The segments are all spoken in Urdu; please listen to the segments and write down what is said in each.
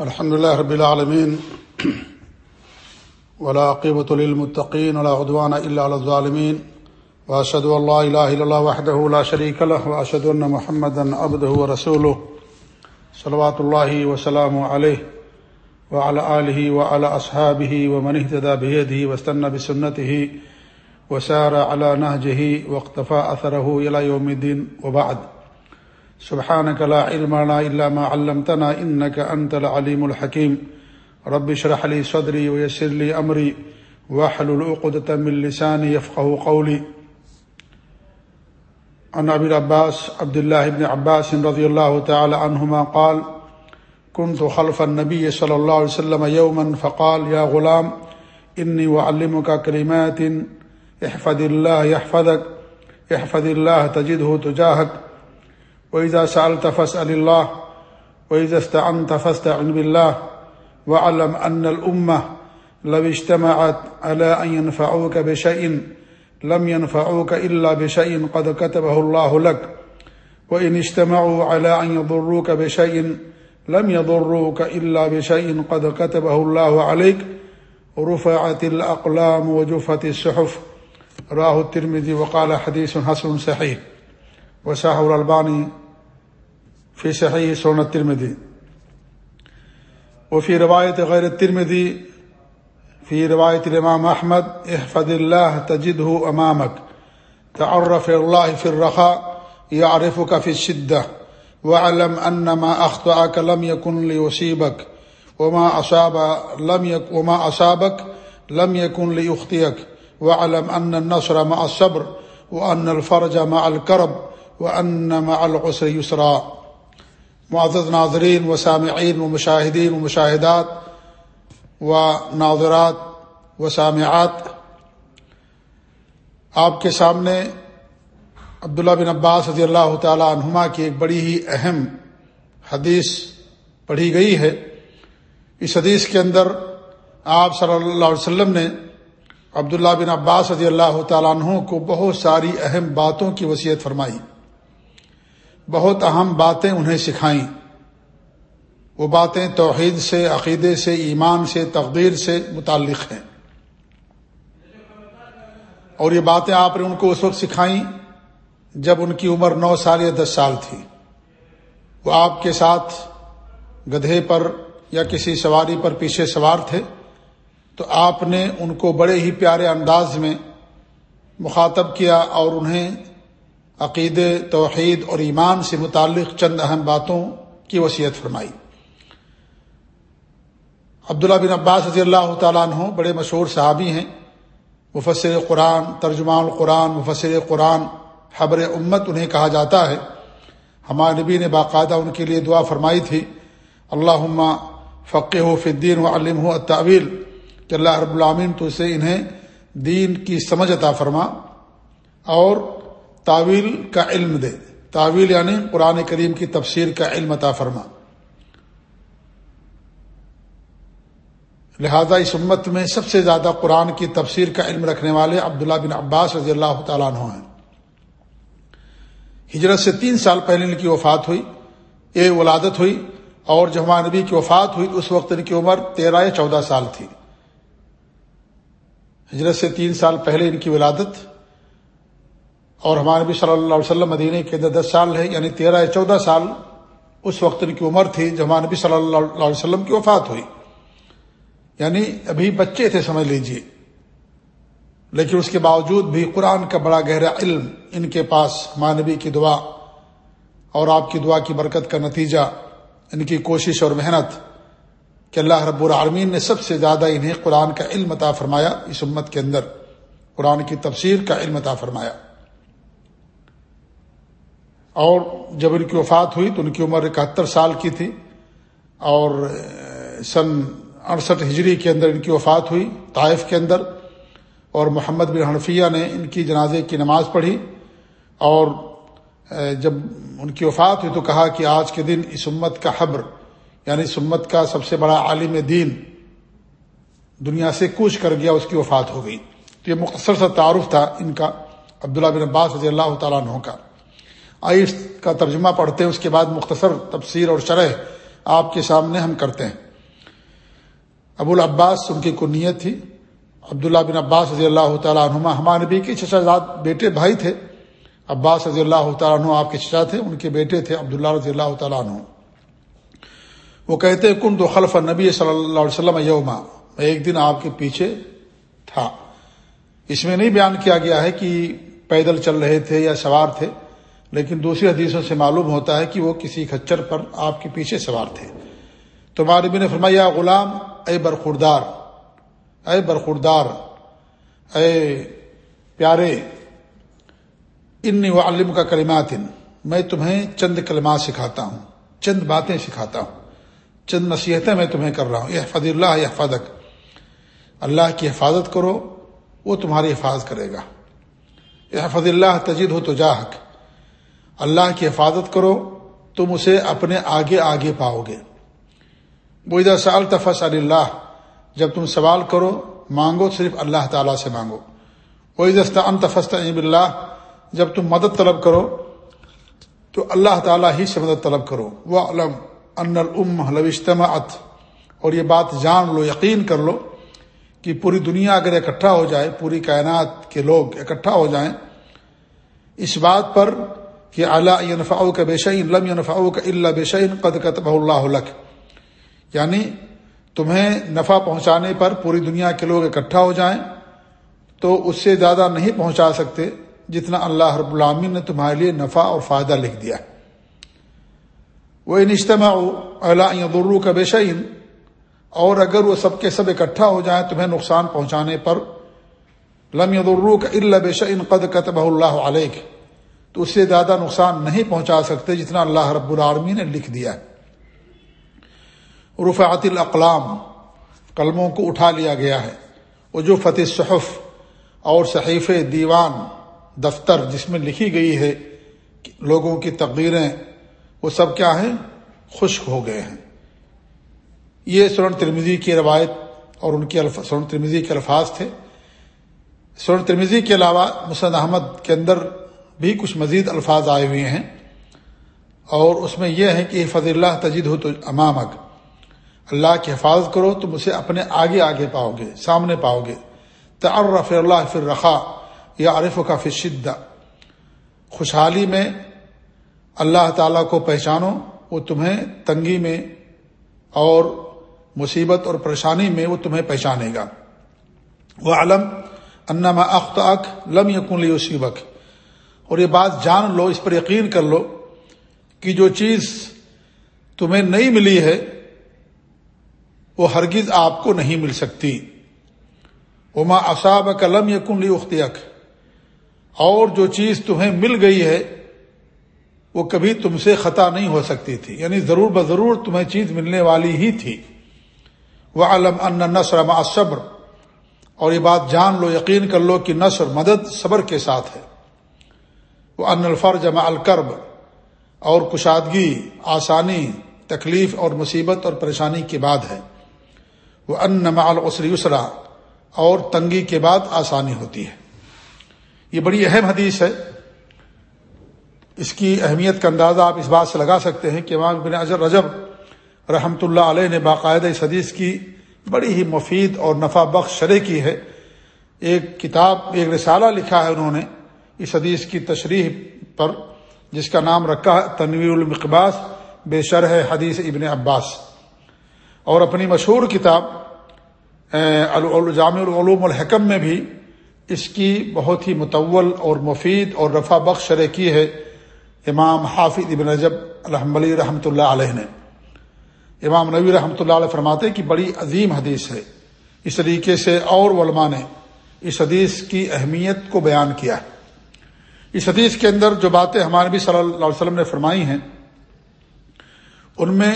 الحمد لله رب العالمين ولا عقبة للمتقين ولا عدوان إلا على الظالمين وأشهد أن لا إله إلا الله وحده لا شريك له وأشهد أن محمدا عبده ورسوله صلوات الله وسلامه عليه وعلى آله وعلى أصحابه ومن اهتدى بهده واستنى بسنته وسار على نهجه واقتفى أثره إلى يوم الدين وبعد سبحانك لا علم لنا إلا ما علمتنا إنك أنت العليم الحكيم. رب اشرح لي صدري ويسر لي أمري واحلل عقدة من لساني يفقه قولي. عن أبي العباس، عبد الله بن عباس رضي الله تعالى عنهما قال كنت خلف النبي صلى الله عليه وسلم يوما فقال يا غلام، إني أعلمك كلمات، احفظ الله يحفظك، احفظ الله تجده تجاهك وإذا سألت فاسأل الله وإذا استعنت فاستعن بالله واعلم أن الأمة لو اجتمعت على أن ينفعوك بشيء لم ينفعوك إلا بشيء قد كتبه الله لك وإن اجتمعوا على أن يضروك بشيء لم يضروك إلا بشيء قد كتبه الله عليك رفعت الأقلام وجفت السحف راه الترمذي وقال حديث حسن صحيح وساحه الألباني في صحيح سنن الترمذي وفي رواية غير الترمذي في رواية الإمام أحمد احفظ الله تجده أمامك تعرف الله في الرخاء يعرفك في الشدة واعلم أن ما لم يكن ليصيبك وما أصاب لم يك وما أصابك لم يكن ليخطئك واعلم أن النصر مع الصبر وأن الفرج مع الكرب وأن مع العسر يسرا معزز ناظرین و سامعین و مشاہدین و مشاہدات و ناظرات و سامعات، آپ کے سامنے عبداللہ بن عباس رضی اللہ تعالی عنہما کی ایک بڑی ہی اہم حدیث پڑھی گئی ہے۔ اس حدیث کے اندر آپ صلی اللہ علیہ وسلم نے عبداللہ بن عباس رضی اللہ تعالیٰ عنہ کو بہت ساری اہم باتوں کی وصیت فرمائی۔ بہت اہم باتیں انہیں سکھائیں۔ وہ باتیں توحید سے، عقیدے سے، ایمان سے، تقدیر سے متعلق ہیں۔ اور یہ باتیں آپ نے ان کو اس وقت سکھائیں جب ان کی عمر نو سال یا دس سال تھی۔ وہ آپ کے ساتھ گدھے پر یا کسی سواری پر پیچھے سوار تھے۔ تو آپ نے ان کو بڑے ہی پیارے انداز میں مخاطب کیا اور انہیں عقید، توحید اور ایمان سے متعلق چند اہم باتوں کی وصیت فرمائی۔ عبداللہ بن عباس رضی اللہ تعالیٰ عنہ بڑے مشہور صحابی ہیں۔ مفسر قرآن، ترجمان القرآن مفسر قرآن، حبر امت انہیں کہا جاتا ہے۔ ہمارے نبی نے باقاعدہ ان کے لیے دعا فرمائی تھی۔ اللہ فقہ و فدین و علم ہو تعویل کہ اللہ رب العامین تو اسے انہیں دین کی سمجھ عطا فرما اور تعویل کا علم دے۔ تعویل یعنی قرآن کریم کی تفسیر کا علم عطا فرما۔ لہذا اس امت میں سب سے زیادہ قرآن کی تفسیر کا علم رکھنے والے عبداللہ بن عباس رضی اللہ تعالیٰ عنہ ہیں۔ ہجرت سے تین سال پہلے ان کی وفات ہوئی یہ ولادت ہوئی اور جب ہمارے نبی کی وفات ہوئی، اس وقت ان کی عمر تیرہ یا چودہ سال تھی۔ ہجرت سے تین سال پہلے ان کی ولادت اور ہمارے نبی صلی اللہ علیہ وسلم مدینہ کے اندر دس سال ہے یعنی تیرہ یا چودہ سال اس وقت ان کی عمر تھی جب ہمارے نبی صلی اللہ علیہ وسلم کی وفات ہوئی۔ یعنی ابھی بچے تھے، سمجھ لیجیے۔ لیکن اس کے باوجود بھی قرآن کا بڑا گہرا علم ان کے پاس، ہمارے نبی کی دعا اور آپ کی دعا کی برکت کا نتیجہ، ان کی کوشش اور محنت کہ اللہ رب العالمین نے سب سے زیادہ انہیں قرآن کا علم عطا فرمایا اس امت کے اندر۔ قرآن کی تفسیر کا علم عطا فرمایا۔ اور جب ان کی وفات ہوئی تو ان کی عمر اکہتر سال کی تھی اور سن اڑسٹھ ہجری کے اندر ان کی وفات ہوئی طائف کے اندر اور محمد بن حنفیہ نے ان کی جنازے کی نماز پڑھی اور جب ان کی وفات ہوئی تو کہا کہ آج کے دن اس امت کا حبر یعنی اس امت کا سب سے بڑا عالم دین دنیا سے کوچ کر گیا، اس کی وفات ہو گئی۔ تو یہ مختصر سا تعارف تھا ان کا، عبداللہ بن عباس رضی اللہ تعالیٰ عنہ کا۔ آئس کا ترجمہ پڑھتے ہیں، اس کے بعد مختصر تفسیر اور شرح آپ کے سامنے ہم کرتے ہیں۔ ابو العباس ان کی کنیت تھی۔ عبداللہ بن عباس رضی اللہ تعالیٰ عنما ہمارے نبی کے چچا زاد بیٹے بھائی تھے۔ عباس رضی اللہ تعالیٰ عنہ آپ کے چچا تھے، ان کے بیٹے تھے عبداللہ رضی اللہ تعالیٰ عنہ۔ وہ کہتے کن تو خلف نبی صلی اللہ علیہ وسلم یوما میں ایک دن آپ کے پیچھے تھا۔ اس میں نہیں بیان کیا گیا ہے کہ پیدل چل رہے تھے یا سوار تھے۔ لیکن دوسری حدیثوں سے معلوم ہوتا ہے کہ وہ کسی کچر پر آپ کے پیچھے سوار تھے۔ تو ماربی نے فرمایا غلام، اے برخوردار اے برخوردار، اے پیارے ان علم کا کلمات ان میں تمہیں چند کلمات سکھاتا ہوں، چند باتیں سکھاتا ہوں، چند نصیحتیں میں تمہیں کر رہا ہوں۔ یہ فض اللہ یہ اللہ کی حفاظت کرو، وہ تمہاری حفاظت کرے گا۔ یہ فض اللہ تجید ہو تو جاہک اللہ کی حفاظت کرو، تم اسے اپنے آگے آگے پاؤ گے۔ وہ ادھر سال تفص اللہ، جب تم سوال کرو، مانگو، صرف اللہ تعالیٰ سے مانگو۔ وہ ادھر ان تفست اللہ جب تم مدد طلب کرو، تو اللہ تعالیٰ ہی سے مدد طلب کرو۔ وہ علم ان الم لوجتماعت اور یہ بات جان لو، یقین کر لو کہ پوری دنیا اگر اکٹھا ہو جائے، پوری کائنات کے لوگ اکٹھا ہو جائیں، اس بات پر کہ اللہ نفاؤ کا بے لم نفاؤ کا اللہ بے قد قطب اللہ یعنی تمہیں نفع پہنچانے پر پوری دنیا کے لوگ اکٹھا ہو جائیں تو اس سے زیادہ نہیں پہنچا سکتے جتنا اللہ رب العامین نے تمہارے لیے نفع اور فائدہ لکھ دیا وہ نجتما اللہ غرو کا بے شعین اور اگر وہ سب کے سب اکٹھا ہو جائیں تمہیں نقصان پہنچانے پر، لم یدرو کا اللہ بے قد قطب اللہ علیہ تو اس سے زیادہ نقصان نہیں پہنچا سکتے جتنا اللہ رب العالمین نے لکھ دیا رفعت الاقلام، قلموں کو اٹھا لیا گیا ہے۔ وہ جو فتح صحف اور صحیف دیوان، دفتر جس میں لکھی گئی ہے لوگوں کی تقریریں وہ سب کیا ہیں؟ خشک ہو گئے ہیں۔ یہ سورن ترمیزی کی روایت اور ان کی سورن ترمیزی کے الفاظ تھے۔ سورن ترمیزی کے علاوہ مسند احمد کے اندر بھی کچھ مزید الفاظ آئے ہوئے ہیں اور اس میں یہ ہے کہ فض اللہ تجید ہو تو امامک، اللہ کی حفاظت کرو، تم اسے اپنے آگے آگے پاؤ گے، سامنے پاؤ گے۔ تعرف اللہ فر رخا یا عارف کا فر شدہ خوشحالی میں اللہ تعالیٰ کو پہچانو، وہ تمہیں تنگی میں اور مصیبت اور پریشانی میں وہ تمہیں پہچانے گا۔ وہ علم انما اخت لم یقن یوسیبک اور یہ بات جان لو، اس پر یقین کر لو کہ جو چیز تمہیں نہیں ملی ہے، وہ ہرگز آپ کو نہیں مل سکتی۔ اما اصاب قلم یقن لی اختیق اور جو چیز تمہیں مل گئی ہے، وہ کبھی تم سے خطا نہیں ہو سکتی تھی۔ یعنی ضرور بضرور تمہیں چیز ملنے والی ہی تھی۔ وہ علم ان نثر ما صبر اور یہ بات جان لو، یقین کر لو کہ نثر مدد صبر کے ساتھ ہے۔ وہ ان الفرج مع الکرب اور کشادگی، آسانی، تکلیف اور مصیبت اور پریشانی کے بعد ہے۔ وہ ان مع العسر اسرا اور تنگی کے بعد آسانی ہوتی ہے۔ یہ بڑی اہم حدیث ہے۔ اس کی اہمیت کا اندازہ آپ اس بات سے لگا سکتے ہیں کہ امام بن اجر رجب رحمۃ اللہ علیہ نے باقاعدہ اس حدیث کی بڑی ہی مفید اور نفع بخش شرح کی ہے۔ ایک کتاب، ایک رسالہ لکھا ہے انہوں نے۔ اس حدیث کی تشریح پر جس کا نام رکھا ہے تنویر المقباس، بے شرح حدیث ابن عباس۔ اور اپنی مشہور کتاب جامع العلوم الحکم میں بھی اس کی بہت ہی متول اور مفید اور رفع بخش شرح کی ہے امام حافظ ابن رجب الحمد علی رحمۃ اللہ علیہ نے۔ امام نبی رحمۃ اللہ علیہ فرماتے کہ بڑی عظیم حدیث ہے۔ اس طریقے سے اور علماء نے اس حدیث کی اہمیت کو بیان کیا ہے۔ اس حدیث کے اندر جو باتیں ہمارے نبی صلی اللہ علیہ وسلم نے فرمائی ہیں، ان میں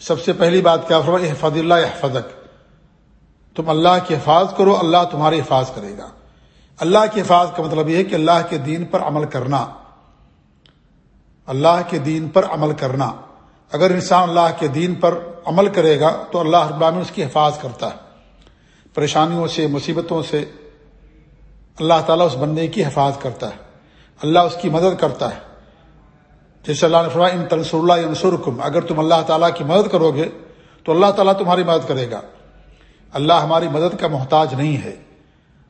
سب سے پہلی بات کیا فرمائی حفظ اللہ حفظک تم اللہ کی حفاظت کرو، اللہ تمہاری حفاظت کرے گا۔ اللہ کی حفاظت کا مطلب یہ ہے کہ اللہ کے دین پر عمل کرنا۔ اللہ کے دین پر عمل کرنا۔ اگر انسان اللہ کے دین پر عمل کرے گا تو اللہ رب اس کی حفاظت کرتا ہے۔ پریشانیوں سے، مصیبتوں سے اللہ تعالیٰ اس بندے کی حفاظت کرتا ہے۔ اللہ اس کی مدد کرتا ہے۔ جیسے اللہ نے فرمایا، ان تنصر اللہ انصرکم اگر تم اللہ تعالیٰ کی مدد کرو گے، تو اللہ تعالیٰ تمہاری مدد کرے گا۔ اللہ ہماری مدد کا محتاج نہیں ہے۔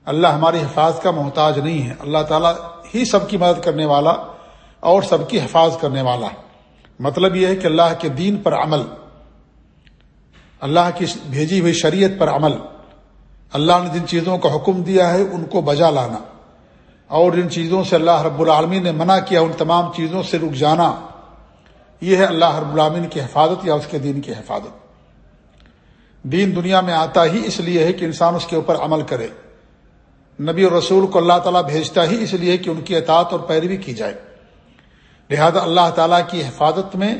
اللہ ہماری حفاظت کا محتاج نہیں ہے۔ اللہ تعالیٰ ہی سب کی مدد کرنے والا اور سب کی حفاظت کرنے والا۔ مطلب یہ ہے کہ اللہ کے دین پر عمل، اللہ کی بھیجی ہوئی شریعت پر عمل۔ اللہ نے جن چیزوں کا حکم دیا ہے، ان کو بجا لانا۔ اور جن چیزوں سے اللہ رب العالمین نے منع کیا، ان تمام چیزوں سے رک جانا، یہ ہے اللہ رب العالمین کی حفاظت یا اس کے دین کی حفاظت۔ دین دنیا میں آتا ہی اس لیے ہے کہ انسان اس کے اوپر عمل کرے۔ نبی اور رسول کو اللہ تعالیٰ بھیجتا ہی اس لیے کہ ان کی اطاعت اور پیروی کی جائے۔ لہذا اللہ تعالیٰ کی حفاظت میں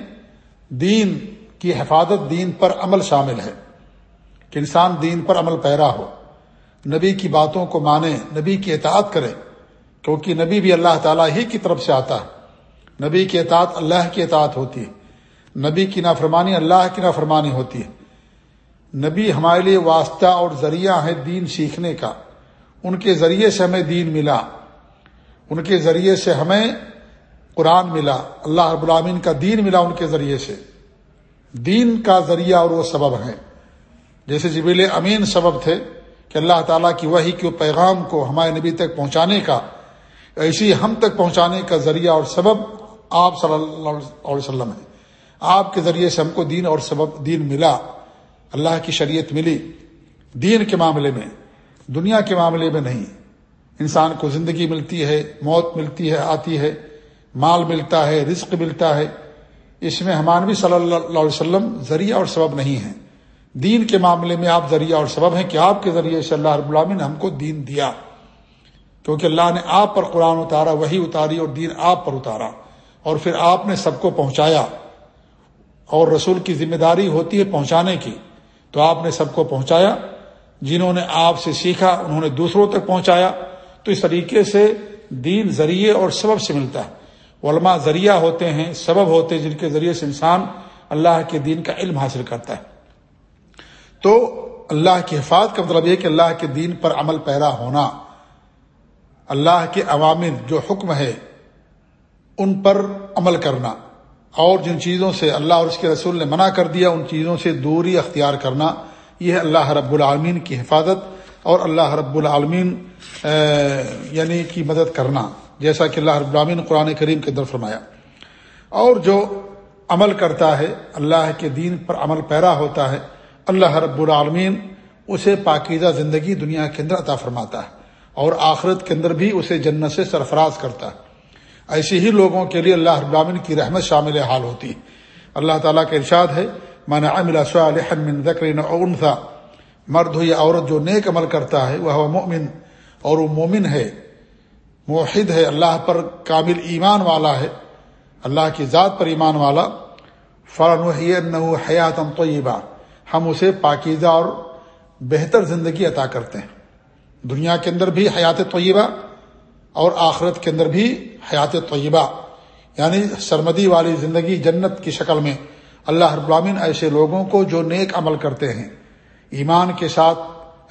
دین کی حفاظت دین پر عمل شامل ہے۔ کہ انسان دین پر عمل پیرا ہو، نبی کی باتوں کو مانے، نبی کی اطاعت کرے۔ کیونکہ نبی بھی اللہ تعالیٰ ہی کی طرف سے آتا ہے۔ نبی کی اطاعت اللہ کی اطاعت ہوتی ہے۔ نبی کی نافرمانی اللہ کی نافرمانی ہوتی ہے۔ نبی ہمارے لیے واسطہ اور ذریعہ ہے دین سیکھنے کا۔ ان کے ذریعے سے ہمیں دین ملا۔ ان کے ذریعے سے ہمیں قرآن ملا۔ اللہ رب العامین کا دین ملا ان کے ذریعے سے۔ دین کا ذریعہ اور وہ سبب ہیں۔ جیسے جبیل امین سبب تھے کہ اللہ تعالیٰ کی وہی کے پیغام کو ہمارے نبی تک پہنچانے کا ایسی ہم تک پہنچانے کا ذریعہ اور سبب آپ صلی اللہ علیہ وسلم ہے آپ کے ذریعے سے ہم کو دین اور سبب دین ملا۔ اللہ کی شریعت ملی۔ دین کے معاملے میں، دنیا کے معاملے میں نہیں۔ انسان کو زندگی ملتی ہے، موت ملتی ہے، آتی ہے۔ مال ملتا ہے، رزق ملتا ہے۔ اس میں ہمانوی صلی اللہ علیہ وسلم ذریعہ اور سبب نہیں ہے دین کے معاملے میں آپ ذریعہ اور سبب ہیں کہ آپ کے ذریعے سے اللہ رب العالمین نے ہم کو دین دیا۔ کیونکہ اللہ نے آپ پر قرآن اتارا وہی اتاری اور دین آپ پر اتارا۔ اور پھر آپ نے سب کو پہنچایا۔ اور رسول کی ذمہ داری ہوتی ہے پہنچانے کی۔ تو آپ نے سب کو پہنچایا، جنہوں نے آپ سے سیکھا، انہوں نے دوسروں تک پہنچایا۔ تو اس طریقے سے دین ذریعے اور سبب سے ملتا ہے۔ علماء ذریعہ ہوتے ہیں، سبب ہوتے ہیں جن کے ذریعے سے انسان اللہ کے دین کا علم حاصل کرتا ہے۔ تو اللہ کی حفاظت کا مطلب یہ کہ اللہ کے دین پر عمل پیرا ہونا۔ اللہ کے عوامل جو حکم ہے، ان پر عمل کرنا۔ اور جن چیزوں سے اللہ اور اس کے رسول نے منع کر دیا، ان چیزوں سے دوری اختیار کرنا۔ یہ اللہ رب العالمین کی حفاظت اور اللہ رب العالمین یعنی کی مدد کرنا۔ جیسا کہ اللہ رب العالمین قرآن کریم کے در فرمایا۔ اور جو عمل کرتا ہے، اللہ کے دین پر عمل پیرا ہوتا ہے، اللہ رب العالمین اسے پاکیزہ زندگی دنیا کے اندر عطا فرماتا ہے۔ اور آخرت کے اندر بھی اسے جنت سے سرفراز کرتا ہے۔ ایسے ہی لوگوں کے لیے اللہ رب العالمین کی رحمت شامل حال ہوتی ہے۔ اللہ تعالیٰ کا ارشاد ہے، من عمل صالحا من ذکر انثى مرد ہو یا عورت جو نیک عمل کرتا ہے، وہ مومن اور وہ مومن ہے۔ موحد ہے، اللہ پر کامل ایمان والا ہے۔ اللہ کی ذات پر ایمان والا۔ فلاں حیات طیبہ ہم اسے پاکیزہ اور بہتر زندگی عطا کرتے ہیں۔ دنیا کے اندر بھی حیات طیبہ اور آخرت کے اندر بھی حیات طیبہ یعنی سرمدی والی زندگی جنت کی شکل میں۔ اللہ ابرامین ایسے لوگوں کو جو نیک عمل کرتے ہیں، ایمان کے ساتھ،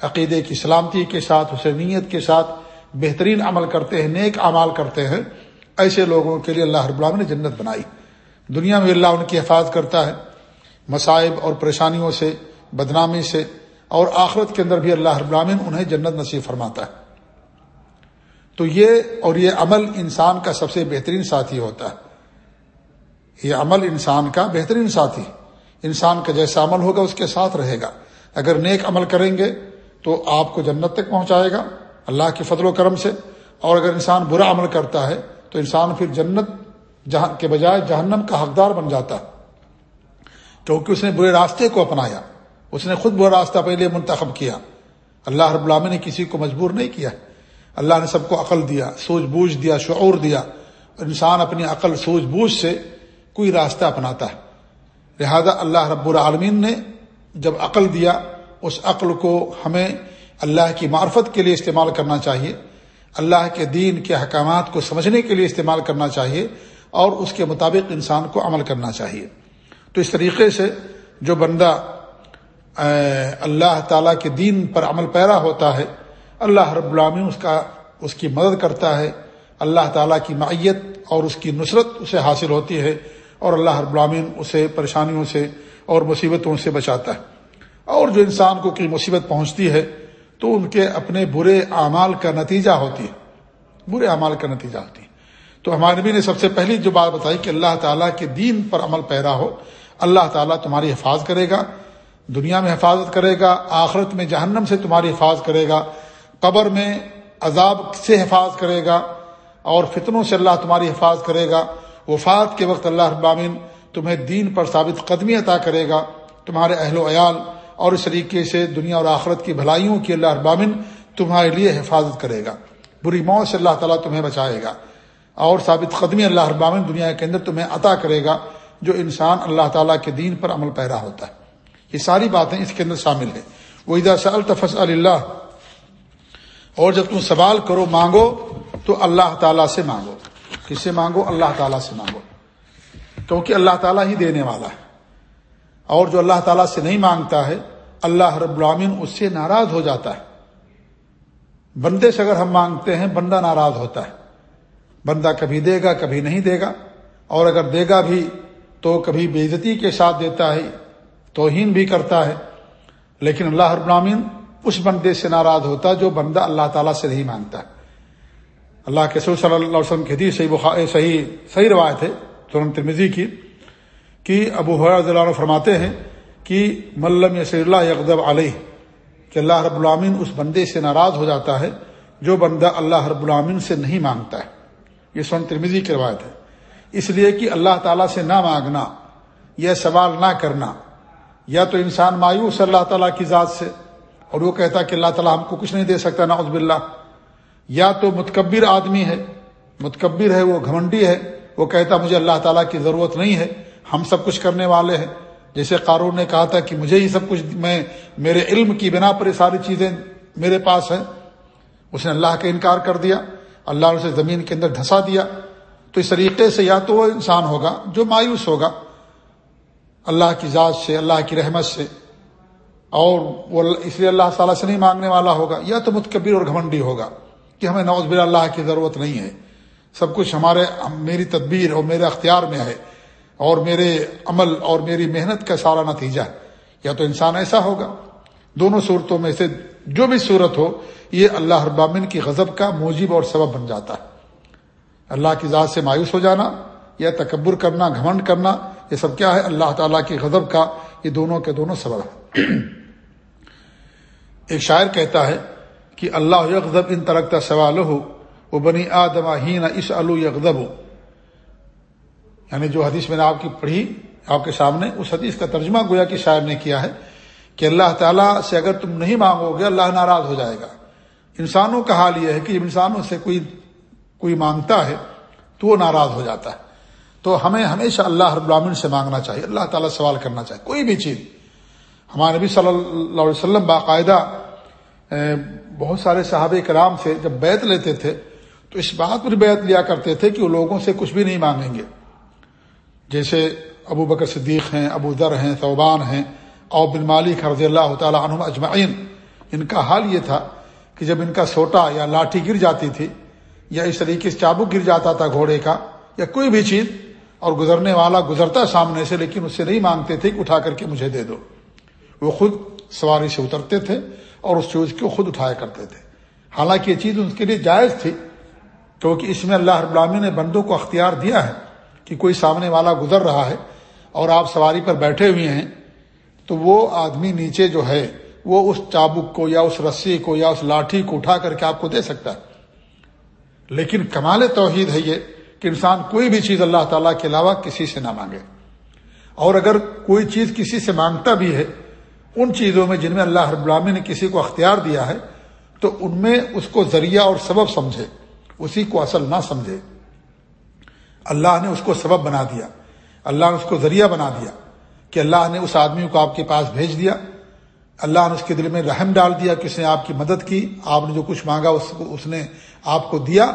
عقیدے کی سلامتی کے ساتھ حسینیت کے ساتھ بہترین عمل کرتے ہیں، نیک اعمال کرتے ہیں، ایسے لوگوں کے لیے اللہ رب نے جنت بنائی۔ دنیا میں اللہ ان کی حفاظت کرتا ہے، مصائب اور پریشانیوں سے، بدنامی سے اور آخرت کے اندر بھی اللہ رب العالمین انہیں جنت نصیب فرماتا ہے۔ تو یہ اور یہ عمل انسان کا سب سے بہترین ساتھی ہوتا ہے۔ یہ عمل انسان کا بہترین ساتھی۔ انسان کا جیسا عمل ہوگا اس کے ساتھ رہے گا۔ اگر نیک عمل کریں گے تو آپ کو جنت تک پہنچائے گا اللہ کے فضل و کرم سے۔ اور اگر انسان برا عمل کرتا ہے تو انسان پھر جنت جہاں کے بجائے جہنم کا حقدار بن جاتا ہے۔ کیونکہ اس نے برے راستے کو اپنایا۔ اس نے خود برا راستہ پہلے منتخب کیا۔ اللہ رب العالمین نے کسی کو مجبور نہیں کیا۔ اللہ نے سب کو عقل دیا، سوچ بوجھ دیا، شعور دیا۔ انسان اپنی عقل، سوچ بوجھ سے کوئی راستہ اپناتا ہے۔ لہذا اللہ رب العالمین نے جب عقل دیا، اس عقل کو ہمیں اللہ کی معرفت کے لیے استعمال کرنا چاہیے۔ اللہ کے دین کے احکامات کو سمجھنے کے لیے استعمال کرنا چاہیے اور اس کے مطابق انسان کو عمل کرنا چاہیے۔ تو اس طریقے سے جو بندہ اللہ تعالیٰ کے دین پر عمل پیرا ہوتا ہے۔ اللہ رب العالمین اس کا اس کی مدد کرتا ہے۔ اللہ تعالیٰ کی معیت اور اس کی نصرت اسے حاصل ہوتی ہے اور اللہ رب العالمین اسے پریشانیوں سے اور مصیبتوں سے بچاتا ہے۔ اور جو انسان کو کوئی مصیبت پہنچتی ہے تو ان کے اپنے برے اعمال کا نتیجہ ہوتی ہے۔ برے اعمال کا نتیجہ ہوتی ہے۔ تو ہمارے نبی نے سب سے پہلی جو بات بتائی کہ اللہ تعالیٰ کے دین پر عمل پیرا ہو۔ اللہ تعالیٰ تمہاری حفاظت کرے گا۔ دنیا میں حفاظت کرے گا، آخرت میں جہنم سے تمہاری حفاظت کرے گا، قبر میں عذاب سے حفاظت کرے گا اور فتنوں سے اللہ تمہاری حفاظت کرے گا۔ وفات کے وقت اللہ ابامن تمہیں دین پر ثابت قدمی عطا کرے گا۔ تمہارے اہل و عیال اور اس طریقے سے دنیا اور آخرت کی بھلائیوں کی اللہ ابامن تمہارے لیے حفاظت کرے گا۔ بری موت سے اللہ تعالیٰ تمہیں بچائے گا۔ اور ثابت قدمی اللہ ابامن دنیا کے اندر تمہیں عطا کرے گا، جو انسان اللہ تعالیٰ کے دین پر عمل پیرا ہوتا ہے۔ یہ ساری باتیں اس کے اندر شامل ہیں۔ وہ ادا الطفص اللہ اور جب تم سوال کرو، مانگو، تو اللہ تعالیٰ سے مانگو۔ کس سے مانگو؟ اللہ تعالیٰ سے مانگو۔ کیونکہ اللہ تعالیٰ ہی دینے والا ہے۔ اور جو اللہ تعالیٰ سے نہیں مانگتا ہے، اللہ رب العامن اس سے ناراض ہو جاتا ہے۔ بندے سے اگر ہم مانگتے ہیں، بندہ ناراض ہوتا ہے۔ بندہ کبھی دے گا، کبھی نہیں دے گا۔ اور اگر دے گا بھی، تو کبھی بےزتی کے ساتھ دیتا ہے۔ توہین بھی کرتا ہے، لیکن اللہ رب العامن اس بندے سے ناراض ہوتا جو بندہ اللہ تعالیٰ سے نہیں مانگتا۔ اللہ کے صلی اللہ علیہ وسلم کی حدیث صحیح صحیح صحیح روایت ہے ترنت ترمزی کی، کہ ابو حرض اللہ فرماتے ہیں کہ ملم یس اللہ اقدب علیہ، کہ اللہ رب العامن اس بندے سے ناراض ہو جاتا ہے جو بندہ اللہ رب العامن سے نہیں مانگتا ہے۔ یہ سن ترمیزی کی روایت ہے۔ اس لیے کہ اللہ تعالیٰ سے نہ مانگنا، یہ سوال نہ کرنا یا تو انسان مایوس اللہ تعالیٰ کی ذات سے اور وہ کہتا کہ اللہ تعالیٰ ہم کو کچھ نہیں دے سکتا، نعوذ باللہ۔ یا تو متکبر آدمی ہے، متکبر ہے، وہ گھمنڈی ہے، وہ کہتا مجھے اللہ تعالیٰ کی ضرورت نہیں ہے، ہم سب کچھ کرنے والے ہیں۔ جیسے قارون نے کہا تھا کہ مجھے ہی سب کچھ، میں، میرے علم کی بنا پر یہ ساری چیزیں میرے پاس ہیں۔ اس نے اللہ کا انکار کر دیا، اللہ نے اسے زمین کے اندر دھسا دیا۔ تو اس طریقے سے یا تو وہ انسان ہوگا جو مایوس ہوگا۔ اللہ کی ذات سے، اللہ کی رحمت سے۔ اور وہ اس لیے اللہ تعالیٰ سے نہیں مانگنے والا ہوگا، یا تو متکبر اور گھمنڈی ہوگا کہ ہمیں نوز بلا اللہ کی ضرورت نہیں ہے۔ سب کچھ ہمارے، میری تدبیر اور میرے اختیار میں ہے۔ اور میرے عمل اور میری محنت کا سارا نتیجہ۔ ہے یا تو انسان ایسا ہوگا۔ دونوں صورتوں میں سے جو بھی صورت ہو، یہ اللہ ابامن کی غضب کا موجب اور سبب بن جاتا ہے۔ اللہ کی ذات سے مایوس ہو جانا یا تکبر کرنا، گھمنڈ کرنا یہ سب کیا ہے؟ اللہ تعالیٰ کی غضب کا یہ دونوں کے دونوں سبب ہے ایک شاعر کہتا ہے کہ اللہ یکب ان ترکتا سوال ہو وہ بنی آدم ہین اس الو ہو یعنی جو حدیث میں نے آپ کی پڑھی، آپ کے سامنے، اس حدیث کا ترجمہ گویا کہ شاعر نے کیا ہے کہ اللہ تعالیٰ سے اگر تم نہیں مانگو گے، اللہ ناراض ہو جائے گا۔ انسانوں کا حال یہ ہے کہ جب انسانوں سے کوئی کوئی مانگتا ہے تو وہ ناراض ہو جاتا ہے۔ تو ہمیں ہمیشہ اللہ رب العالمین سے مانگنا چاہیے، اللہ تعالیٰ سوال کرنا چاہیے، کوئی بھی چیز۔ ہمارے نبی صلی اللہ علیہ وسلم باقاعدہ بہت سارے صحابہ کرام سے جب بیت لیتے تھے، تو اس بات پر بیت لیا کرتے تھے کہ وہ لوگوں سے کچھ بھی نہیں مانگیں گے۔ جیسے ابو بکر صدیق ہیں، ابو ذر ہیں صوبان ہیں اور بن مالک رضی اللہ تعالیٰ عنہ اجمعین۔ ان کا حال یہ تھا کہ جب ان کا سوٹا یا لاٹھی گر جاتی تھی، یا اس طریقے سے چابک گر جاتا تھا گھوڑے کا، یا کوئی بھی چیز اور گزرنے والا گزرتا سامنے سے، لیکن اس سے نہیں مانگتے تھے کہ اٹھا کر کے مجھے دے دو۔ وہ خود سواری سے اترتے تھے اور اس چیز کو خود اٹھایا کرتے تھے۔ حالانکہ یہ چیز اس کے لیے جائز تھی، کیونکہ اس میں اللہ ابلامی نے بندوں کو اختیار دیا ہے کہ کوئی سامنے والا گزر رہا ہے اور آپ سواری پر بیٹھے ہوئے ہیں، تو وہ آدمی نیچے جو ہے، وہ اس چابک کو یا اس رسی کو یا اس لاٹھی کو اٹھا کر کے آپ کو دے سکتا ہے۔ لیکن کمال توحید ہے یہ کہ انسان کوئی بھی چیز اللہ تعالیٰ کے علاوہ کسی سے نہ مانگے۔ اور اگر کوئی چیز کسی سے مانگتا بھی ہے، ان چیزوں میں جن میں اللہ رب العامی نے کسی کو اختیار دیا ہے، تو ان میں اس کو ذریعہ اور سبب سمجھے۔ اسی کو اصل نہ سمجھے۔ اللہ نے اس کو سبب بنا دیا۔ اللہ نے اس کو ذریعہ بنا دیا کہ اللہ نے اس آدمی کو آپ کے پاس بھیج دیا۔ اللہ نے اس کے دل میں رحم ڈال دیا کہ اس نے آپ کی مدد کی۔ آپ نے جو کچھ مانگا، اس کو، اس نے آپ کو دیا۔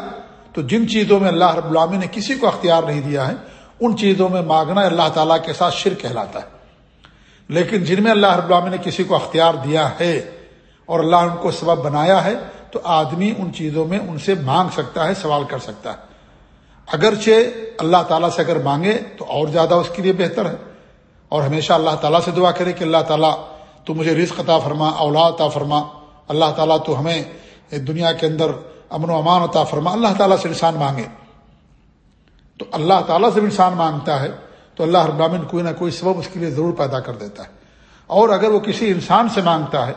تو جن چیزوں میں اللہ رب العامی نے کسی کو اختیار نہیں دیا ہے، ان چیزوں میں مانگنا اللہ تعالیٰ کے ساتھ شر کہلاتا ہے۔ لیکن جن میں اللہ رب العامی نے کسی کو اختیار دیا ہے اور اللہ ان کو سبب بنایا ہے، تو آدمی ان چیزوں میں ان سے مانگ سکتا ہے، سوال کر سکتا ہے۔ اگرچہ اللہ تعالیٰ سے اگر مانگے تو اور زیادہ اس کے لیے بہتر ہے۔ اور ہمیشہ اللہ تعالیٰ سے دعا کرے کہ اللہ تعالیٰ تو مجھے رزق عطا فرما، اولاد عطا فرما۔ اللہ تعالیٰ تو ہمیں دنیا کے اندر امن و امان عطا فرما، اللہ تعالیٰ سے انسان مانگے۔ تو اللہ تعالیٰ سے بھی انسان مانگتا ہے، تو اللہ ابامن کوئی نہ کوئی سبب اس کے لیے ضرور پیدا کر دیتا ہے۔ اور اگر وہ کسی انسان سے مانگتا ہے،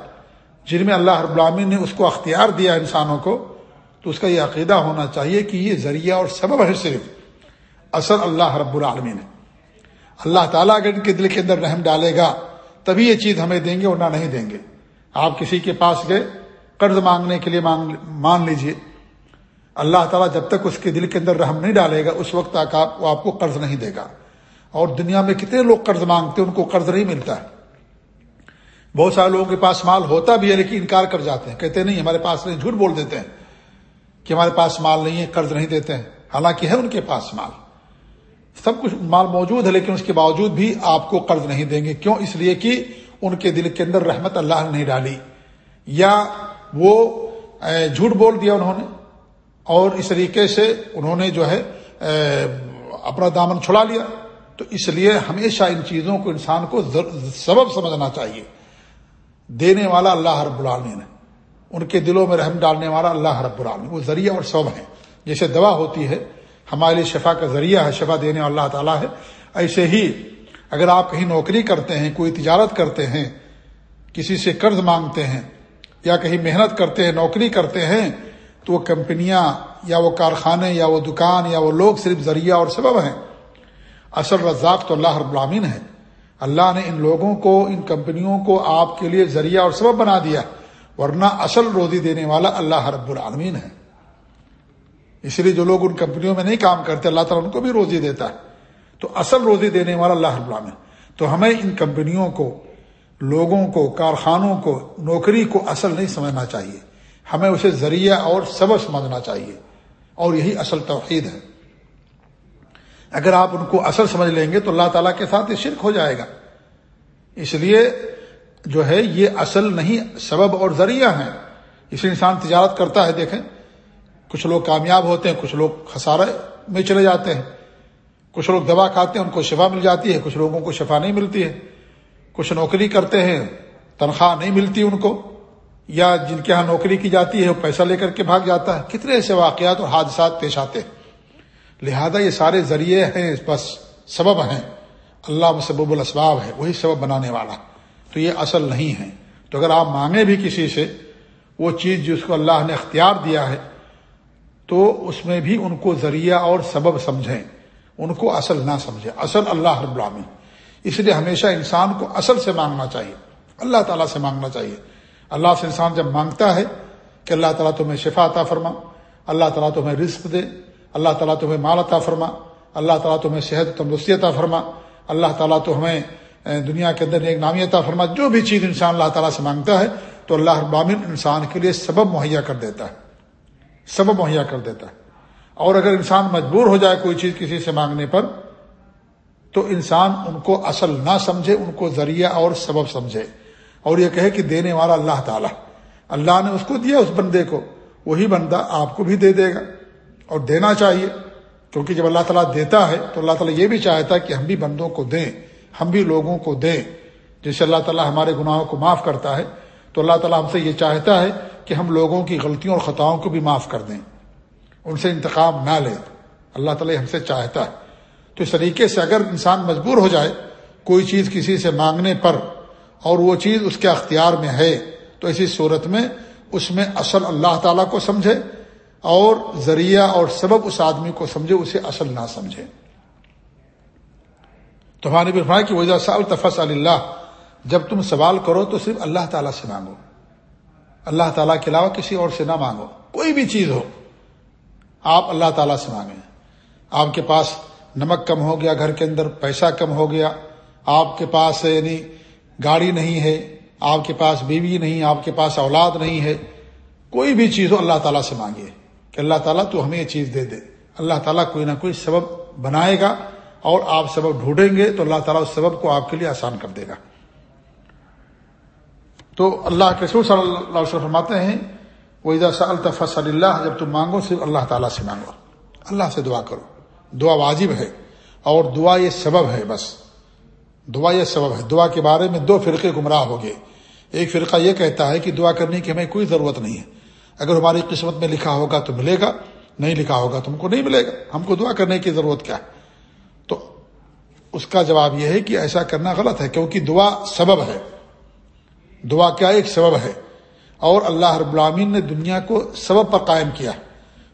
جن میں اللہ رب العالمین نے اس کو اختیار دیا انسانوں کو، تو اس کا یہ عقیدہ ہونا چاہیے کہ یہ ذریعہ اور سبب ہے صرف اصل اللہ رب العالمین ہے۔ اللہ تعالیٰ اگر ان کے دل کے اندر رحم ڈالے گا تبھی یہ چیز ہمیں دیں گے ورنہ نہیں دیں گے۔ آپ کسی کے پاس گئے قرض مانگنے کے لیے مان لیجیے۔ اللہ تعالیٰ جب تک اس کے دل کے اندر رحم نہیں ڈالے گا، اس وقت تک آپ وہ آپ کو قرض نہیں دے گا۔ اور دنیا میں کتنے لوگ قرض مانگتے ہیں، ان کو قرض نہیں ملتا ہے۔ بہت سارے لوگوں کے پاس مال ہوتا بھی ہے، لیکن انکار کر جاتے ہیں۔ کہتے نہیں، ہمارے پاس نہیں، جھوٹ بول دیتے ہیں کہ ہمارے پاس مال نہیں ہے، قرض نہیں دیتے ہیں۔ حالانکہ ہے ان کے پاس مال۔ سب کچھ مال موجود ہے، لیکن اس کے باوجود بھی آپ کو قرض نہیں دیں گے۔ کیوں؟ اس لیے کہ ان کے دل کے اندر رحمت اللہ نے نہیں ڈالی۔ یا وہ جھوٹ بول دیا انہوں نے اور اس طریقے سے انہوں نے جو ہے اپنا دامن چھڑا لیا۔ تو اس لیے ہمیشہ ان چیزوں کو انسان کو سبب سمجھنا چاہیے۔ دینے والا اللہ رب العالمین ہے۔ ان کے دلوں میں رحم ڈالنے والا اللہ رب العالمین وہ ذریعہ اور سبب ہے جیسے دوا ہوتی ہے، ہمارے لیے شفا کا ذریعہ ہے، شفا دینے والا اللہ تعالیٰ ہے۔ ایسے ہی اگر آپ کہیں نوکری کرتے ہیں، کوئی تجارت کرتے ہیں، کسی سے قرض مانگتے ہیں یا کہیں محنت کرتے ہیں، نوکری کرتے ہیں، تو وہ کمپنیاں یا وہ کارخانے یا وہ دکان یا وہ لوگ صرف ذریعہ اور سبب ہیں۔ اصل رزاق تو اللہ رب العامین ہے۔ اللہ نے ان لوگوں کو، ان کمپنیوں کو آپ کے لیے ذریعہ اور سبب بنا دیا، ورنہ اصل روزی دینے والا اللہ رب العالمین ہے۔ اس لیے جو لوگ ان کمپنیوں میں نہیں کام کرتے، اللہ تعالیٰ ان کو بھی روزی دیتا ہے۔ تو اصل روزی دینے والا اللہ رب العالمین تو ہمیں ان کمپنیوں کو لوگوں کو، کارخانوں کو، نوکری کو اصل نہیں سمجھنا چاہیے۔ ہمیں اسے ذریعہ اور سبب سمجھنا چاہیے۔ اور یہی اصل توحید ہے۔ اگر آپ ان کو اصل سمجھ لیں گے تو اللہ تعالیٰ کے ساتھ یہ شرک ہو جائے گا۔ اس لیے جو ہے یہ اصل نہیں، سبب اور ذریعہ ہیں۔ اس لیے انسان تجارت کرتا ہے، دیکھیں۔ کچھ لوگ کامیاب ہوتے ہیں، کچھ لوگ خسارے میں چلے جاتے ہیں۔ کچھ لوگ دوا کھاتے ہیں، ان کو شفا مل جاتی ہے۔ کچھ لوگوں کو شفا نہیں ملتی ہے۔ کچھ نوکری کرتے ہیں، تنخواہ نہیں ملتی ان کو، یا جن کے ہاں نوکری کی جاتی ہے، وہ پیسہ لے کر کے بھاگ جاتا ہے، کتنے ایسے واقعات اور حادثات پیش آتے ہیں؟ لہذا یہ سارے ذریعے ہیں، بس سبب ہیں۔ اللہ مسبب الاسباب ہے وہی سبب بنانے والا۔ تو یہ اصل نہیں ہے۔ تو اگر آپ مانگیں بھی کسی سے وہ چیز جس کو اللہ نے اختیار دیا ہے، تو اس میں بھی ان کو ذریعہ اور سبب سمجھیں۔ ان کو اصل نہ سمجھیں۔ اصل اللہ رب العالمین۔ اس لیے ہمیشہ انسان کو اصل سے مانگنا چاہیے۔ اللہ تعالیٰ سے مانگنا چاہیے۔ اللہ سے انسان جب مانگتا ہے کہ اللہ تعالیٰ تمہیں شفا عطا فرما، اللہ تعالیٰ تمہیں رزق دے، اللہ تعالیٰ تمہیں مال عطا فرما، اللہ تعالیٰ تمہیں صحت تندرستی عطا فرما، اللہ تعالیٰ تو ہمیں دنیا کے اندر ایک نامی عطا فرما، جو بھی چیز انسان اللہ تعالیٰ سے مانگتا ہے، تو اللہ ابامن انسان کے لیے سبب مہیا کر دیتا ہے۔ سبب مہیا کر دیتا ہے۔ اور اگر انسان مجبور ہو جائے کوئی چیز کسی سے مانگنے پر تو انسان ان کو اصل نہ سمجھے، ان کو ذریعہ اور سبب سمجھے۔ اور یہ کہے کہ دینے والا اللہ تعالیٰ۔ اللہ نے اس کو دیا اس بندے کو، وہی بندہ آپ کو بھی دے دے گا۔ اور دینا چاہیے، کیونکہ جب اللہ تعالیٰ دیتا ہے تو اللہ تعالیٰ یہ بھی چاہتا ہے کہ ہم بھی بندوں کو دیں، ہم بھی لوگوں کو دیں۔ جیسے اللہ تعالیٰ ہمارے گناہوں کو معاف کرتا ہے، تو اللہ تعالیٰ ہم سے یہ چاہتا ہے کہ ہم لوگوں کی غلطیوں اور خطاؤں کو بھی معاف کر دیں۔ ان سے انتقام نہ لیں۔ اللہ تعالیٰ ہم سے چاہتا ہے۔ تو اس طریقے سے اگر انسان مجبور ہو جائے کوئی چیز کسی سے مانگنے پر اور وہ چیز اس کے اختیار میں ہے، تو اسی صورت میں اس میں اصل اللہ تعالیٰ کو سمجھے اور ذریعہ اور سبب اس آدمی کو سمجھے، اسے اصل نہ سمجھے۔ تو ہمارے بھی کہ وجہ سال تفص اللہ جب تم سوال کرو تو صرف اللہ تعالیٰ سے مانگو۔ اللہ تعالیٰ کے علاوہ کسی اور سے نہ مانگو۔ کوئی بھی چیز ہو، آپ اللہ تعالیٰ سے مانگیں۔ آپ کے پاس نمک کم ہو گیا، گھر کے اندر پیسہ کم ہو گیا۔ آپ کے پاس یعنی گاڑی نہیں ہے، آپ کے پاس بیوی نہیں، آپ کے پاس اولاد نہیں ہے۔ کوئی بھی چیز ہو، اللہ تعالیٰ سے مانگیے کہ اللہ تعالیٰ تو ہمیں یہ چیز دے دے۔ اللہ تعالیٰ کوئی نہ کوئی سبب بنائے گا اور آپ سبب ڈھونڈیں گے تو اللہ تعالیٰ اس سبب کو آپ کے لیے آسان کر دے گا۔ تو اللہ کے رسول صلی اللہ علیہ وسلم فرماتے ہیں وہ الطف صلی اللہ جب تم مانگو، صرف اللہ تعالیٰ سے مانگو۔ اللہ سے دعا کرو۔ دعا واجب ہے اور دعا یہ سبب ہے بس۔ دعا یہ سبب ہے۔ دعا کے بارے میں دو فرقے گمراہ ہو گئے ایک فرقہ یہ کہتا ہے کہ دعا کرنے کی ہمیں کوئی ضرورت نہیں ہے۔ اگر ہماری قسمت میں لکھا ہوگا تو ملے گا، نہیں لکھا ہوگا تو ہم کو نہیں ملے گا۔ ہم کو دعا کرنے کی ضرورت کیا ہے؟ تو اس کا جواب یہ ہے کہ ایسا کرنا غلط ہے کیونکہ دعا سبب ہے۔ دعا کیا ایک سبب ہے؟ اور اللہ رب العامین نے دنیا کو سبب پر قائم کیا۔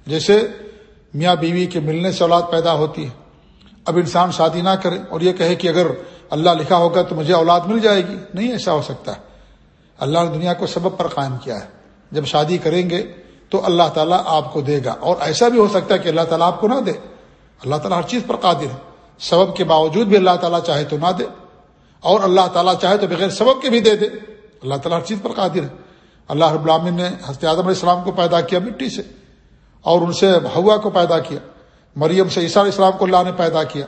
جیسے میاں بیوی کے ملنے سے اولاد پیدا ہوتی ہے۔ اب انسان شادی نہ کرے اور یہ کہے کہ اگر اللہ لکھا ہوگا تو مجھے اولاد مل جائے گی۔ نہیں ایسا ہو سکتا۔ ہے اللہ نے دنیا کو سبب پر قائم کیا ہے۔ جب شادی کریں گے تو اللہ تعالیٰ آپ کو دے گا۔ اور ایسا بھی ہو سکتا ہے کہ اللہ تعالیٰ آپ کو نہ دے۔ اللہ تعالیٰ ہر چیز پر قادر ہے۔ سبب کے باوجود بھی اللہ تعالیٰ چاہے تو نہ دے۔ اور اللہ تعالیٰ چاہے تو بغیر سبب کے بھی دے دے۔ اللہ تعالیٰ ہر چیز پر قادر ہے۔ اللہ رب العالمین نے حضرت اعظم علیہ السلام کو پیدا کیا مٹی سے۔ اور ان سے ہوا کو پیدا کیا، مریم سے عیسیٰ علیہ السلام کو اللہ نے پیدا کیا،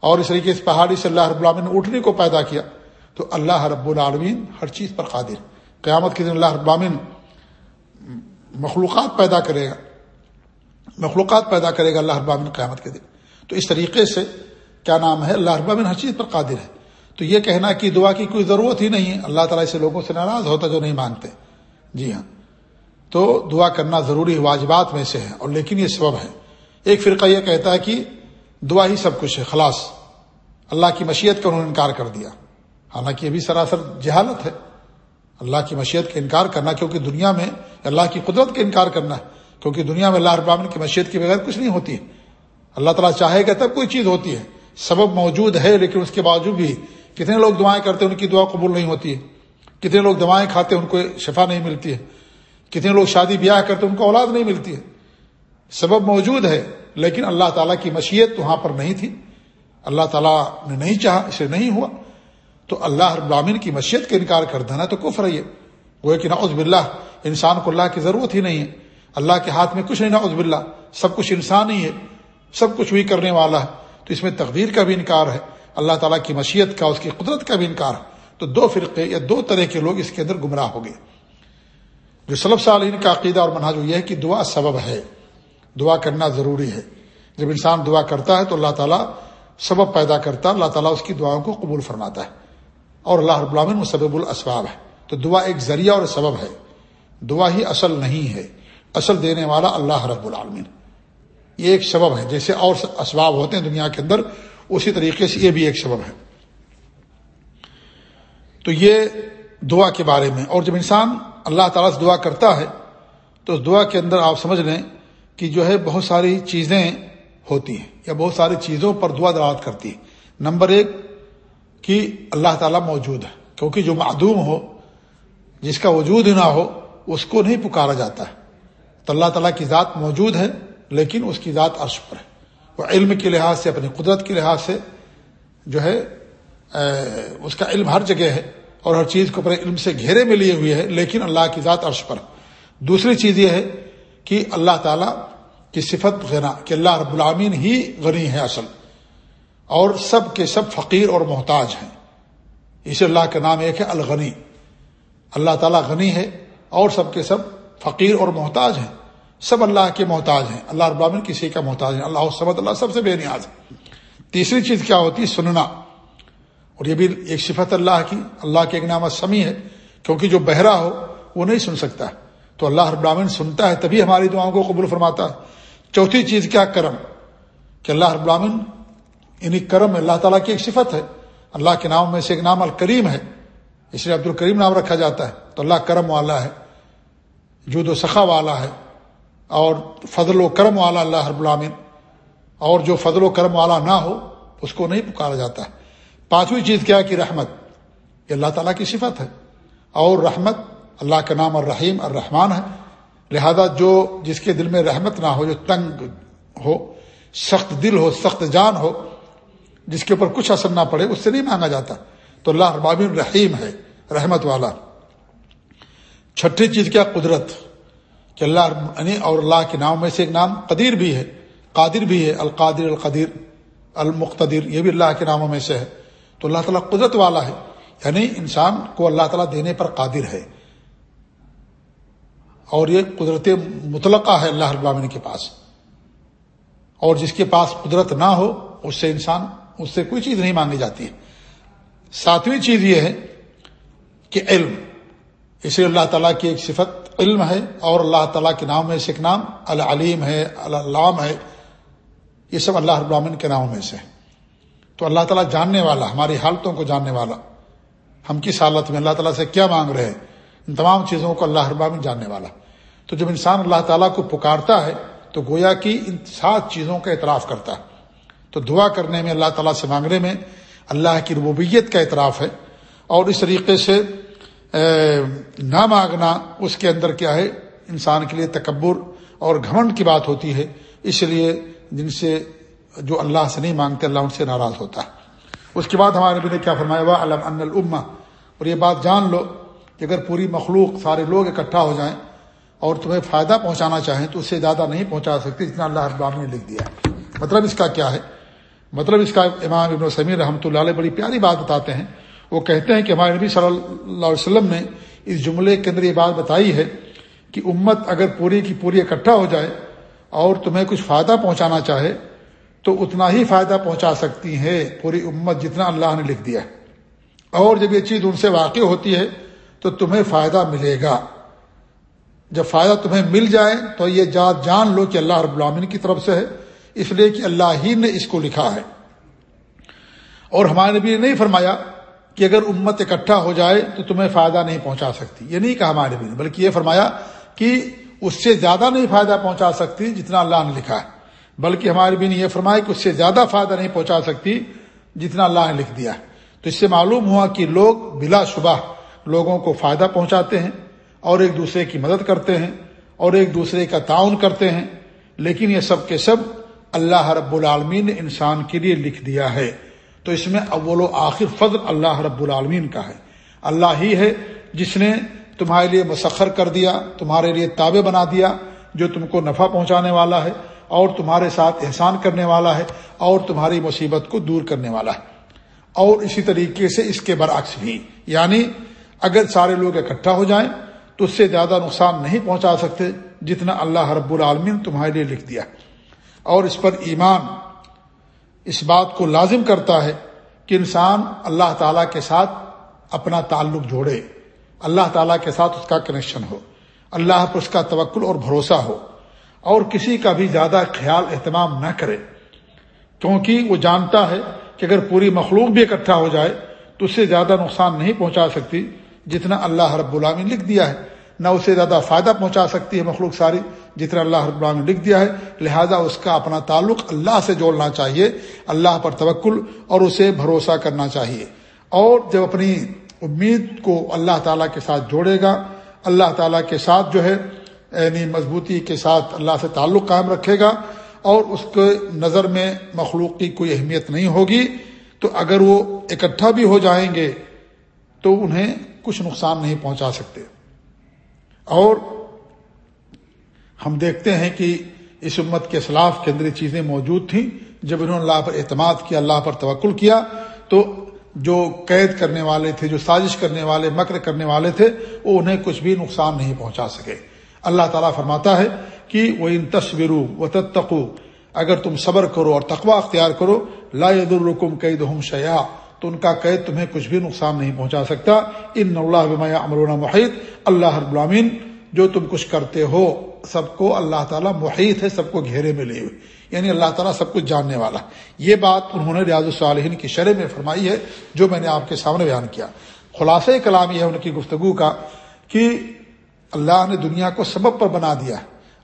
اور اس طریقے سے پہاڑی سے اللہ رب العالمین نے اٹھنے کو پیدا کیا۔ تو اللہ رب العالمین ہر چیز پر قادر۔ قیامت کے دن اللہ رب العالمین مخلوقات پیدا کرے گا۔ مخلوقات پیدا کرے گا اللہ ابامن قیامت کے دن۔ تو اس طریقے سے کیا نام ہے؟ اللہ ابامن ہر چیز پر قادر ہے۔ تو یہ کہنا کہ دعا کی کوئی ضرورت ہی نہیں ہے۔ اللہ تعالیٰ سے لوگوں سے ناراض ہوتا جو نہیں مانتے۔ جی ہاں۔ تو دعا کرنا ضروری واجبات میں سے ہے اور لیکن یہ سبب ہے ایک فرقہ یہ کہتا ہے کہ دعا ہی سب کچھ ہے، خلاص۔ اللہ کی مشیت کا انہوں نے انکار کر دیا۔ حالانکہ یہ بھی سراسر جہالت ہے۔ اللہ کی مشیت کا انکار کرنا، کیونکہ دنیا میں اللہ کی قدرت کا انکار کرنا ہے کیونکہ دنیا میں اللہ ابامن کی مشیت کے بغیر کچھ نہیں ہوتی۔ ہے اللہ تعالیٰ چاہے گا تب کوئی چیز ہوتی ہے۔ سبب موجود ہے، لیکن اس کے باوجود بھی کتنے لوگ دعائیں کرتے ہیں، ان کی دعا قبول نہیں ہوتی ہے۔ کتنے لوگ دعائیں کھاتے ہیں، ان کو شفا نہیں ملتی ہے۔ کتنے لوگ شادی بیاہ کرتے ان کو اولاد نہیں ملتی ہے۔ سبب موجود ہے، لیکن اللہ تعالیٰ کی مشیت وہاں پر نہیں تھی۔ اللہ تعالیٰ نے نہیں چاہا، اسے نہیں ہوا۔ تو اللہ ابامین کی مشیت کا انکار کر دینا تو کفر ہے وہ کہ نعوذ باللہ، انسان کو اللہ کی ضرورت ہی نہیں ہے۔ اللہ کے ہاتھ میں کچھ نہیں، نعوذ باللہ۔ سب کچھ انسان ہی ہے، سب کچھ وہی کرنے والا ہے۔ تو اس میں تقدیر کا بھی انکار ہے۔ اللہ تعالیٰ کی مشیت کا، اس کی قدرت کا بھی انکار ہے۔ تو دو فرقے یا دو طرح کے لوگ اس کے اندر گمراہ ہو گئے۔ جو سلب سالین کا عقیدہ اور مناظر یہ ہے کہ دعا سبب ہے۔ دعا کرنا ضروری ہے۔ جب انسان دعا کرتا ہے تو اللہ تعالیٰ سبب پیدا کرتا ہے، اللہ تعالیٰ اس کی دعاؤں کو قبول فرماتا ہے۔ اور اللہ رب العالمین سبب الاسباب ہے۔ تو دعا ایک ذریعہ اور سبب ہے۔ دعا ہی اصل نہیں ہے۔ اصل دینے والا اللہ رب العالمین۔ یہ ایک سبب ہے۔ جیسے اور اسباب ہوتے ہیں دنیا کے اندر، اسی طریقے سے یہ بھی ایک سبب ہے۔ تو یہ دعا کے بارے میں۔ اور جب انسان اللہ تعالیٰ سے دعا کرتا ہے، تو اس دعا کے اندر آپ سمجھ لیں کہ جو ہے بہت ساری چیزیں ہوتی ہیں یا بہت ساری چیزوں پر دعا دعوت کرتی ہے نمبر ایک، کہ اللہ تعالیٰ موجود ہے۔ کیونکہ جو معدوم ہو، جس کا وجود ہی نہ ہو، اس کو نہیں پکارا جاتا ہے۔ تو اللہ تعالیٰ کی ذات موجود ہے، لیکن اس کی ذات عرش پر ہے۔ وہ علم کے لحاظ سے، اپنی قدرت کے لحاظ سے جو ہے اس کا علم ہر جگہ ہے۔ اور ہر چیز کو اپنے علم سے گھیرے میں لیے ہوئے ہے، لیکن اللہ کی ذات عرش پر۔ دوسری چیز یہ ہے کہ اللہ تعالیٰ کی صفت غنا، کہ اللہ رب العامین ہی غنی ہے اصل۔ اور سب کے سب فقیر اور محتاج ہیں۔ اسے اللہ کا نام ایک ہے، الغنی۔ اللہ تعالیٰ غنی ہے اور سب کے سب فقیر اور محتاج ہیں۔ سب اللہ کے محتاج ہیں۔ اللہ ابامن کسی کا محتاج ہے اللہ سمد اللہ سب سے بے نیاز ہے۔ تیسری چیز کیا ہوتی؟ ہے سننا۔ اور یہ بھی ایک صفت اللہ کی، اللہ کے ایک نام سمی ہے، کیونکہ جو بہرا ہو، وہ نہیں سن سکتا۔ تو اللہ ابامن سنتا ہے، تبھی ہماری دعاؤں کو قبول فرماتا ہے۔ چوتھی چیز کیا؟ کرم۔ کہ اللہ ابامن انہیں کرم اللہ تعالیٰ کی ایک صفت ہے۔ اللہ کے نام میں سے ایک نام الکریم ہے۔ اس لیے عبد الکریم نام رکھا جاتا ہے۔ تو اللہ کرم والا ہے، جود و سخا والا ہے۔ اور فضل و کرم والا اللہ رب العامن اور جو فضل و کرم والا نہ ہو، اس کو نہیں پکارا جاتا۔ ہے پانچویں چیز کیا کہ رحمت، یہ اللہ تعالیٰ کی صفت ہے۔ اور رحمت، اللہ کا نام الرحیم الرحمان ہے۔ لہذا جو جس کے دل میں رحمت نہ ہو، جو تنگ ہو، سخت دل ہو، سخت جان ہو، جس کے اوپر کچھ اثر نہ پڑے، اس سے نہیں مانگا جاتا۔ تو اللہ ابابن رحیم ہے، رحمت والا۔ چھٹی چیز کیا؟ قدرت۔ کہ اللہ یعنی اور اللہ کے نام میں سے ایک نام قدیر بھی ہے، قادر بھی ہے، القادر القدیر، المقتدر، یہ بھی اللہ کے ناموں میں سے ہے۔ تو اللہ تعالیٰ قدرت والا ہے۔ یعنی انسان کو اللہ تعالیٰ دینے پر قادر ہے۔ اور یہ قدرت مطلقہ ہے اللہ ابامن کے پاس۔ اور جس کے پاس قدرت نہ ہو، اس سے انسان، اس سے کوئی چیز نہیں مانگی جاتی۔ ہے ساتویں چیز یہ ہے کہ علم۔ اسے اللہ تعالیٰ کی ایک صفت علم ہے اور اللہ تعالیٰ کے نام میں سے ایک نام العلیم ہے، العلام ہے۔ یہ سب اللہ رب کے ناموں میں سے تو اللہ تعالیٰ جاننے والا، ہماری حالتوں کو جاننے والا۔ ہم کس حالت میں؟ اللہ تعالیٰ سے کیا مانگ رہے ہیں؟ ان تمام چیزوں کو اللہ رب جاننے والا۔ تو جب انسان اللہ تعالیٰ کو پکارتا ہے، تو گویا کہ ان سات چیزوں کا اعتراف کرتا ہے۔ تو دعا کرنے میں، اللہ تعالیٰ سے مانگنے میں اللہ کی ربوبیت کا اعتراف ہے۔ اور اس طریقے سے نہ مانگنا، اس کے اندر کیا ہے؟ انسان کے لیے تکبر اور گھمنڈ کی بات ہوتی ہے۔ اس لیے جن سے جو اللہ سے نہیں مانگتے، اللہ ان سے ناراض ہوتا ہے۔ اس کے بعد ہمارے نبی نے کیا فرمایا ہوا علم ان الما اور یہ بات جان لو کہ اگر پوری مخلوق سارے لوگ اکٹھا ہو جائیں اور تمہیں فائدہ پہنچانا چاہیں تو اس سے زیادہ نہیں پہنچا سکتے جتنا اللہ ابام نے لکھ دیا ہے۔ مطلب اس کا کیا ہے؟ مطلب اس کا امام ابن سمیر رحمۃ اللہ علیہ بڑی پیاری بات بتاتے ہیں۔ وہ کہتے ہیں کہ ہمارے نبی صلی اللہ علیہ وسلم نے اس جملے کے اندر یہ بات بتائی ہے کہ امت اگر پوری کی پوری اکٹھا ہو جائے اور تمہیں کچھ فائدہ پہنچانا چاہے تو اتنا ہی فائدہ پہنچا سکتی ہے پوری امت جتنا اللہ نے لکھ دیا ہے۔ اور جب یہ چیز ان سے واقع ہوتی ہے تو تمہیں فائدہ ملے گا۔ جب فائدہ تمہیں مل جائے تو یہ جات جان لو کہ اللہ رب العامن کی طرف سے ہے، اس لیے کہ اللہ ہی نے اس کو لکھا ہے۔ اور ہمارے نبی نے نہیں فرمایا کہ اگر امت اکٹھا ہو جائے تو تمہیں فائدہ نہیں پہنچا سکتی۔ یہ نہیں کہا ہمارے نبی نے، بلکہ یہ فرمایا کہ اس سے زیادہ نہیں فائدہ پہنچا سکتی جتنا اللہ نے لکھا ہے۔ بلکہ ہمارے بھی نے یہ فرمایا کہ اس سے زیادہ فائدہ نہیں پہنچا سکتی جتنا اللہ نے لکھ دیا ہے۔ تو اس سے معلوم ہوا کہ لوگ بلا شبہ لوگوں کو فائدہ پہنچاتے ہیں اور ایک دوسرے کی مدد کرتے ہیں اور ایک دوسرے کا تعاون کرتے ہیں۔ لیکن یہ سب کے سب اللہ رب العالمین نے انسان کے لیے لکھ دیا ہے۔ تو اس میں اول و آخر فضل اللہ رب العالمین کا ہے۔ اللہ ہی ہے جس نے تمہارے لیے مسخر کر دیا، تمہارے لیے تابع بنا دیا، جو تم کو نفع پہنچانے والا ہے۔ اور تمہارے ساتھ احسان کرنے والا ہے اور تمہاری مصیبت کو دور کرنے والا ہے۔ اور اسی طریقے سے اس کے برعکس بھی۔ یعنی اگر سارے لوگ اکٹھا ہو جائیں تو اس سے زیادہ نقصان نہیں پہنچا سکتے جتنا اللہ رب العالمین تمہارے لیے لکھ دیا اور اس پر ایمان اس بات کو لازم کرتا ہے کہ انسان اللہ تعالیٰ کے ساتھ اپنا تعلق جوڑے۔ اللہ تعالیٰ کے ساتھ اس کا کنیکشن ہو۔ اللہ پر اس کا توکل اور بھروسہ ہو۔ اور کسی کا بھی زیادہ خیال اہتمام نہ کرے۔ کیونکہ وہ جانتا ہے کہ اگر پوری مخلوق بھی اکٹھا ہو جائے تو اس سے زیادہ نقصان نہیں پہنچا سکتی جتنا اللہ رب العالمین لکھ دیا ہے۔ نہ اسے زیادہ فائدہ پہنچا سکتی ہے مخلوق ساری جتنا اللہ رب العالمین لکھ دیا ہے۔ لہذا اس کا اپنا تعلق اللہ سے جوڑنا چاہیے، اللہ پر توکل اور اسے بھروسہ کرنا چاہیے۔ اور جب اپنی امید کو اللہ تعالیٰ کے ساتھ جوڑے گا، اللہ تعالیٰ کے ساتھ جو ہے یعنی مضبوطی کے ساتھ اللہ سے تعلق قائم رکھے گا اور اس کے نظر میں مخلوق کی کوئی اہمیت نہیں ہوگی، تو اگر وہ اکٹھا بھی ہو جائیں گے تو انہیں کچھ نقصان نہیں پہنچا سکتے۔ اور ہم دیکھتے ہیں کہ اس امت کے اسلاف کے اندر چیزیں موجود تھیں۔ جب انہوں نے اللہ پر اعتماد کیا، اللہ پر توکل کیا، تو جو قید کرنے والے تھے، جو سازش کرنے والے، مکر کرنے والے تھے، وہ انہیں کچھ بھی نقصان نہیں پہنچا سکے۔ اللہ تعالیٰ فرماتا ہے کہ وہ ان تصور و تتقو اگر تم صبر کرو اور تقوا اختیار کرو، لا الرکم قید ہم شیا تو ان کا قید تمہیں کچھ بھی نقصان نہیں پہنچا سکتا۔ ان اللہ امرون محیط اللہ رب العامین جو تم کچھ کرتے ہو، سب کو اللہ تعالیٰ محیط ہے، سب کو گھیرے میں لے ہوئے یعنی اللہ تعالیٰ سب کچھ جاننے والا۔ یہ بات انہوں نے ریاض الصالحین کی شرح میں فرمائی ہے، جو میں نے آپ کے سامنے بیان کیا۔ خلاصہ کلام یہ ہے ان کی گفتگو کا کہ اللہ نے دنیا کو سبب پر بنا دیا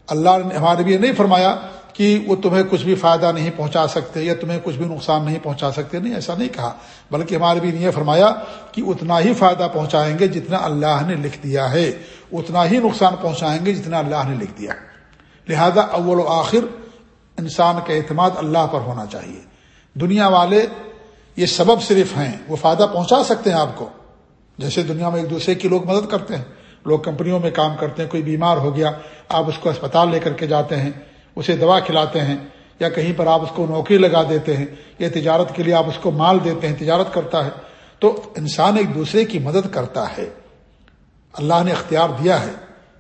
اللہ نے ہمارے بھی یہ نہیں فرمایا کہ وہ تمہیں کچھ بھی فائدہ نہیں پہنچا سکتے یا تمہیں کچھ بھی نقصان نہیں پہنچا سکتے۔ نہیں، ایسا نہیں کہا۔ بلکہ ہمارے بھی یہ فرمایا کہ اتنا ہی فائدہ پہنچائیں گے جتنا اللہ نے لکھ دیا ہے۔ اتنا ہی نقصان پہنچائیں گے جتنا اللہ نے لکھ دیا لہذا اول و آخر انسان کا اعتماد اللہ پر ہونا چاہیے۔ دنیا والے یہ سبب صرف ہیں، وہ فائدہ پہنچا سکتے ہیں آپ کو۔ جیسے دنیا میں ایک دوسرے کی لوگ مدد کرتے ہیں۔ لوگ کمپنیوں میں کام کرتے ہیں، کوئی بیمار ہو گیا، آپ اس کو اسپتال لے کر کے جاتے ہیں، اسے دوا کھلاتے ہیں، یا کہیں پر آپ اس کو نوکری لگا دیتے ہیں، یا تجارت کے لیے آپ اس کو مال دیتے ہیں، تجارت کرتا ہے، تو انسان ایک دوسرے کی مدد کرتا ہے۔ اللہ نے اختیار دیا ہے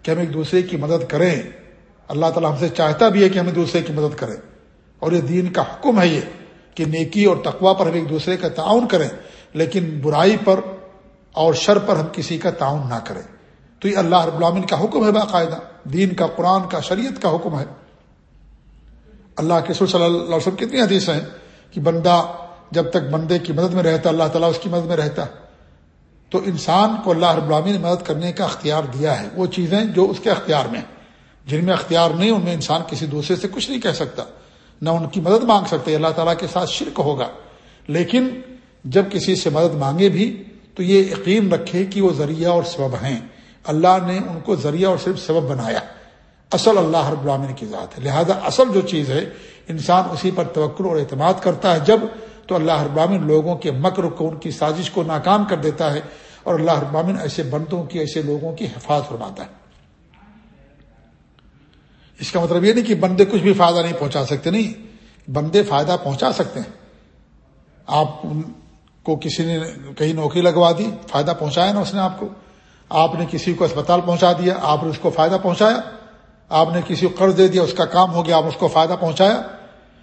کہ ہم ایک دوسرے کی مدد کریں۔ اللہ تعالیٰ ہم سے چاہتا بھی ہے کہ ہم ایک دوسرے کی مدد کریں۔ اور یہ دین کا حکم ہے یہ، کہ نیکی اور تقوا پر ہم ایک دوسرے کا تعاون کریں، لیکن برائی پر اور شر پر ہم کسی کا تعاون نہ کریں۔ تو یہ اللہ رب العالمین کا حکم ہے باقاعدہ، دین کا، قرآن کا، شریعت کا حکم ہے۔ اللہ کے سر صلی اللہ علیہ وسلم کتنی حدیث ہیں کہ بندہ جب تک بندے کی مدد میں رہتا، اللہ تعالیٰ اس کی مدد میں رہتا۔ تو انسان کو اللہ رب العالمین نے مدد کرنے کا اختیار دیا ہے۔ وہ چیزیں جو اس کے اختیار میں جن میں اختیار نہیں، ان میں انسان کسی دوسرے سے کچھ نہیں کہہ سکتا۔ نہ ان کی مدد مانگ سکتے اللہ تعالیٰ کے ساتھ شرک ہوگا۔ لیکن جب کسی سے مدد مانگے بھی، تو یہ یقین رکھے کہ وہ ذریعہ اور سبب ہیں۔ اللہ نے ان کو ذریعہ اور صرف سبب بنایا۔ اصل اللہ رب العالمین کی ذات ہے۔ لہذا اصل جو چیز ہے، انسان اسی پر توقع اور اعتماد کرتا ہے۔ جب تو اللہ ابامن لوگوں کے مکر کو، ان کی سازش کو ناکام کر دیتا ہے اور اللہ ابامن ایسے بندوں کی، ایسے لوگوں کی حفاظت فرماتا ہے۔ اس کا مطلب یہ نہیں کہ بندے کچھ بھی فائدہ نہیں پہنچا سکتے، نہیں۔ بندے فائدہ پہنچا سکتے ہیں۔ آپ کو کسی نے کہیں نوکری لگوا دی، فائدہ پہنچایا نا اس نے آپ کو۔ آپ نے کسی کو اسپتال پہنچا دیا، آپ نے اس کو فائدہ پہنچایا، آپ نے کسی کو قرض دے دیا، اس کا کام ہو گیا، آپ اس کو فائدہ پہنچایا۔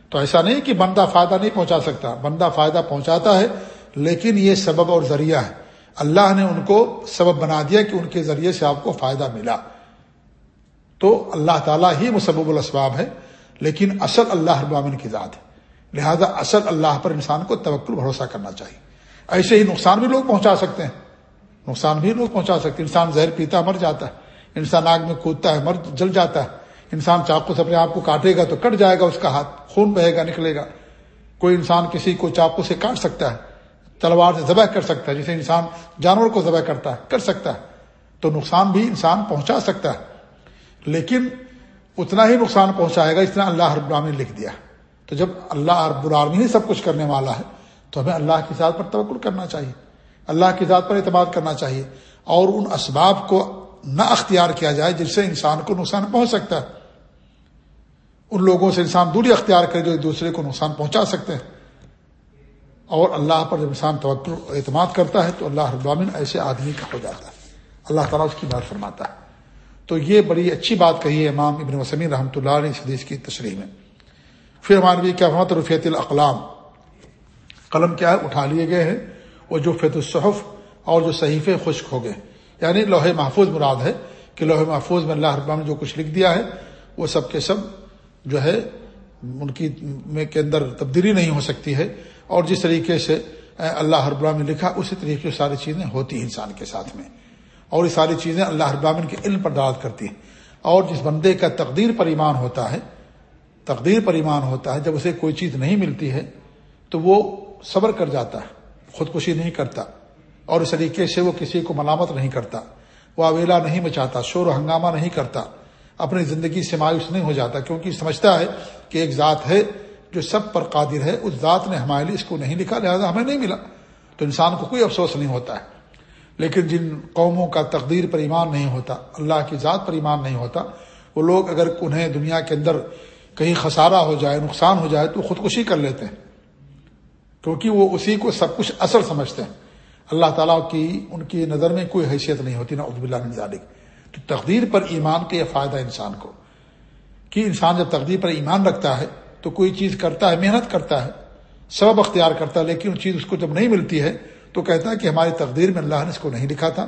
تو ایسا نہیں کہ بندہ فائدہ نہیں پہنچا سکتا، بندہ فائدہ پہنچاتا ہے، لیکن یہ سبب اور ذریعہ ہے۔ اللہ نے ان کو سبب بنا دیا کہ ان کے ذریعے سے آپ کو فائدہ ملا۔ تو اللہ تعالیٰ ہی مسبب الاسباب ہے، لیکن اصل اللہ ابامن کی ذات ہے۔ لہذا اصل اللہ پر انسان کو توکل، بھروسہ کرنا چاہیے۔ ایسے ہی نقصان بھی لوگ پہنچا سکتے ہیں۔ نقصان بھی لوگ پہنچا سکتے انسان زہر پیتا مر جاتا ہے۔ انسان آگ میں کودتا ہے مر جل جاتا ہے۔ انسان چاقو سے اپنے آپ کو کاٹے گا تو کٹ جائے گا اس کا ہاتھ، خون بہے گا، نکلے گا۔ کوئی انسان کسی کو چاقو سے کاٹ سکتا ہے، تلوار سے ذبح کر سکتا ہے، جسے انسان جانور کو ذبح کرتا ہے، کر سکتا ہے۔ تو نقصان بھی انسان پہنچا سکتا ہے۔ لیکن اتنا ہی نقصان پہنچائے گا اتنا اللہ رب العالمین نے لکھ دیا۔ تو جب اللہ رب العالمین ہی سب کچھ کرنے والا ہے، تو ہمیں اللہ کی ذات پر توقل کرنا چاہیے۔ اللہ کی ذات پر اعتماد کرنا چاہیے اور ان اسباب کو نہ اختیار کیا جائے جس سے انسان کو نقصان پہنچ سکتا ہے۔ ان لوگوں سے انسان دوری اختیار کرے جو ایک دوسرے کو نقصان پہنچا سکتے ہیں۔ اور اللہ پر جب انسان توقع اعتماد کرتا ہے تو اللہ ابامن ایسے آدمی کا ہو جاتا ہے۔ اللہ تعالیٰ اس کی بات فرماتا ہے۔ تو یہ بڑی اچھی بات کہی ہے امام ابن وسمی رحمۃ اللہ علیہ حدیث کی تشریح میں۔ پھر ہمارے کیا محمد رفیت الاقلام۔ قلم کیا ہے؟ اٹھا لیے گئے ہیں۔ وہ جو فیت الصحف اور جو صحیفے خشک ہو گئے۔ یعنی لوہے محفوظ مراد ہے کہ لوہے محفوظ میں اللہ ربام نے جو کچھ لکھ دیا ہے، وہ سب کے سب جو ہے ان کی میں کے اندر تبدیلی نہیں ہو سکتی ہے۔ اور جس طریقے سے اللہ ہر براہن نے لکھا، اسی طریقے سے ساری چیزیں ہوتی ہیں انسان کے ساتھ میں۔ اور یہ ساری چیزیں اللہ ابراہین کے علم پر دعوت کرتی ہیں۔ اور جس بندے کا تقدیر پر ایمان ہوتا ہے، تقدیر پر ایمان ہوتا ہے، جب اسے کوئی چیز نہیں ملتی ہے، تو وہ صبر کر جاتا ہے۔ خودکشی نہیں کرتا اور اس طریقے سے وہ کسی کو ملامت نہیں کرتا وہ اویلا نہیں مچاتا، شور و ہنگامہ نہیں کرتا، اپنی زندگی سے مایوس نہیں ہو جاتا کیونکہ سمجھتا ہے کہ ایک ذات ہے جو سب پر قادر ہے، اس ذات نے ہمارے لیے اس کو نہیں لکھا، لہٰذا ہمیں نہیں ملا۔ تو انسان کو کوئی افسوس نہیں ہوتا ہے۔ لیکن جن قوموں کا تقدیر پر ایمان نہیں ہوتا، اللہ کی ذات پر ایمان نہیں ہوتا، وہ لوگ اگر انہیں دنیا کے اندر کہیں خسارہ ہو جائے، نقصان ہو جائے تو خودکشی کر لیتے ہیں۔ کیونکہ وہ اسی کو سب کچھ اثر سمجھتے ہیں۔ اللہ تعالیٰ کی، ان کی نظر میں کوئی حیثیت نہیں ہوتی نا عبد اللہ ذالک۔ تو تقدیر پر ایمان کا یہ فائدہ انسان کو۔ کہ انسان جب تقدیر پر ایمان رکھتا ہے، تو کوئی چیز کرتا ہے، محنت کرتا ہے، سبب اختیار کرتا ہے، لیکن وہ چیز اس کو جب نہیں ملتی ہے، تو کہتا ہے کہ ہماری تقدیر میں اللہ نے اس کو نہیں لکھا تھا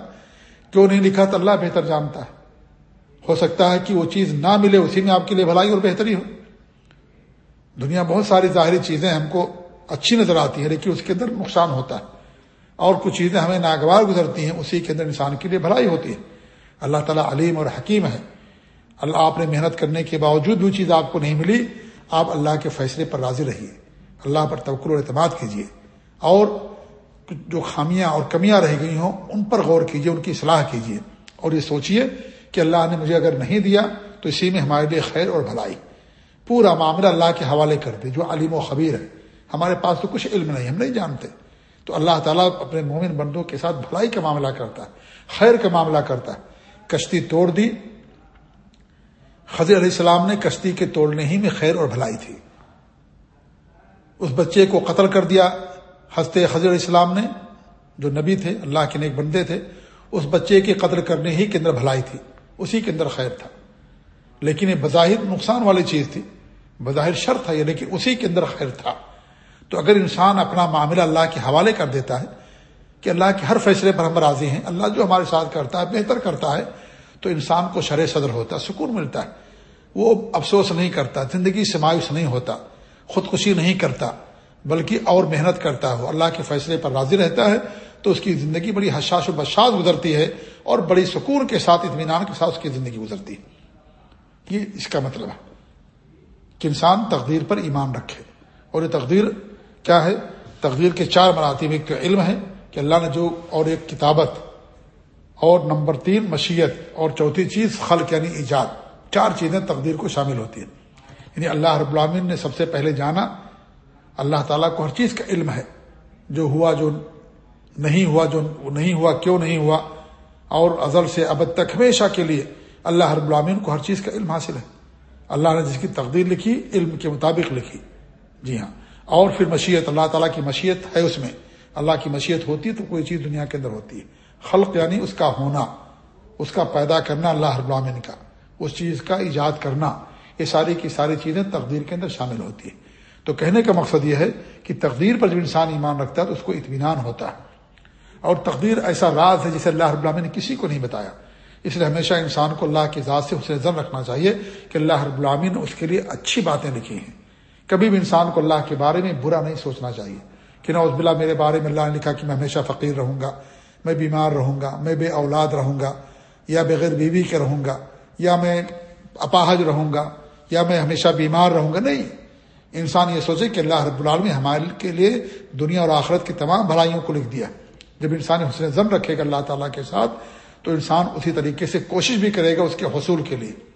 کیوں نہیں لکھا؟ تو اللہ بہتر جانتا ہے۔ ہو سکتا ہے کہ وہ چیز نہ ملے، اسی میں آپ کے لیے بھلائی اور بہتری ہو۔ دنیا بہت ساری ظاہری چیزیں ہم کو اچھی نظر آتی ہیں لیکن اس کے اندر نقصان ہوتا ہے۔ اور کچھ چیزیں ہمیں ناگوار گزرتی ہیں، اسی کے اندر انسان کے لیے بھلائی ہوتی ہے۔ اللہ تعالیٰ علیم اور حکیم ہے۔ اللہ، آپ نے محنت کرنے کے باوجود جو چیز آپ کو نہیں ملی۔ آپ اللہ کے فیصلے پر راضی رہیے۔ اللہ پر توقل و اعتماد کیجیے۔ اور جو خامیاں اور کمیاں رہ گئی ہوں، ان پر غور کیجیے، ان کی اصلاح کیجیے۔ اور یہ سوچیے کہ اللہ نے مجھے اگر نہیں دیا، تو اسی میں ہمارے لیے خیر اور بھلائی۔ پورا معاملہ اللہ کے حوالے کر دے، جو علیم و خبیر ہے۔ ہمارے پاس تو کچھ علم نہیں، ہم نہیں جانتے۔ تو اللہ تعالیٰ اپنے مومن بندوں کے ساتھ بھلائی کا معاملہ کرتا ہے، خیر کا معاملہ کرتا ہے۔ کشتی توڑ دی۔ خضر علیہ السلام نے کشتی کے توڑنے ہی میں خیر اور بھلائی تھی۔ اس بچے کو قتل کر دیا۔ حضرت خضر علیہ السلام نے، جو نبی تھے، اللہ کے نیک بندے تھے، اس بچے کے قتل کرنے ہی کے اندر بھلائی تھی۔ اسی کے اندر خیر تھا۔ لیکن یہ بظاہر نقصان والی چیز تھی۔ بظاہر شر تھا یعنی یہ لیکن اسی کے اندر خیر تھا۔ تو اگر انسان اپنا معاملہ اللہ کے حوالے کر دیتا ہے کہ اللہ کے ہر فیصلے پر ہم راضی ہیں، اللہ جو ہمارے ساتھ کرتا ہے، بہتر کرتا ہے، تو انسان کو شرح صدر ہوتا ہے سکون ملتا ہے۔ وہ افسوس نہیں کرتا، زندگی سے مایوس نہیں ہوتا، خودکشی نہیں کرتا، بلکہ اور محنت کرتا ہے۔ وہ اللہ کے فیصلے پر راضی رہتا ہے، تو اس کی زندگی بڑی حساس و بشاس گزرتی ہے اور بڑی سکون کے ساتھ، اطمینان کے ساتھ اس کی زندگی گزرتی ہے۔ یہ اس کا مطلب ہے کہ انسان تقدیر پر ایمان رکھے اور یہ تقدیر کیا ہے؟ تقدیر کے چار مراتب، ایک تو علم ہے کہ اللہ نے جو اور ایک کتابت، اور نمبر تین مشیت، اور چوتھی چیز خلق یعنی ایجاد۔ چار چیزیں تقدیر کو شامل ہوتی ہیں۔ یعنی اللہ رب العالمین نے سب سے پہلے جانا، اللہ تعالیٰ کو ہر چیز کا علم ہے۔ جو ہوا، جو نہیں ہوا، جو نہیں ہوا، کیوں نہیں ہوا، اور ازل سے ابد تک، ہمیشہ کے لیے اللہ رب العالمین کو ہر چیز کا علم حاصل ہے۔ اللہ نے جس کی تقدیر لکھی، علم کے مطابق لکھی۔ جی ہاں۔ اور پھر مشیت، اللہ تعالیٰ کی مشیت ہے اس میں۔ اللہ کی مشیت ہوتی ہے تو کوئی چیز دنیا کے اندر ہوتی ہے۔ خلق یعنی اس کا ہونا، اس کا پیدا کرنا اللہ رب العالمین کا۔ اس چیز کا ایجاد کرنا، یہ ساری کی ساری چیزیں تقدیر کے اندر شامل ہوتی ہیں۔ تو کہنے کا مقصد یہ ہے کہ تقدیر پر جب انسان ایمان رکھتا ہے تو اس کو اطمینان ہوتا ہے۔ اور تقدیر ایسا راز ہے جسے اللہ رب العالمین نے کسی کو نہیں بتایا۔ اس لیے ہمیشہ انسان کو اللہ کی ذات سے حسن زن رکھنا چاہیے کہ اللہ رب العالمین نے اس کے لیے اچھی باتیں لکھی ہیں۔ کبھی بھی انسان کو اللہ کے بارے میں برا نہیں سوچنا چاہیے کہ نوز بلا میرے بارے میں اللہ نے لکھا کہ میں ہمیشہ فقیر رہوں گا، میں بیمار رہوں گا، میں بے اولاد رہوں گا، یا بغیر بیوی کے رہوں گا، یا میں اپاہج رہوں گا، یا میں ہمیشہ بیمار رہوں گا، نہیں۔ انسان یہ سوچے کہ اللہ رب العالمین ہمارے کے لیے دنیا اور آخرت کی تمام بھلائیوں کو لکھ دیا۔ جب انسان حسن ضم رکھے گا اللہ تعالیٰ کے ساتھ، تو انسان اسی طریقے سے کوشش بھی کرے گا اس کے حصول کے لیے۔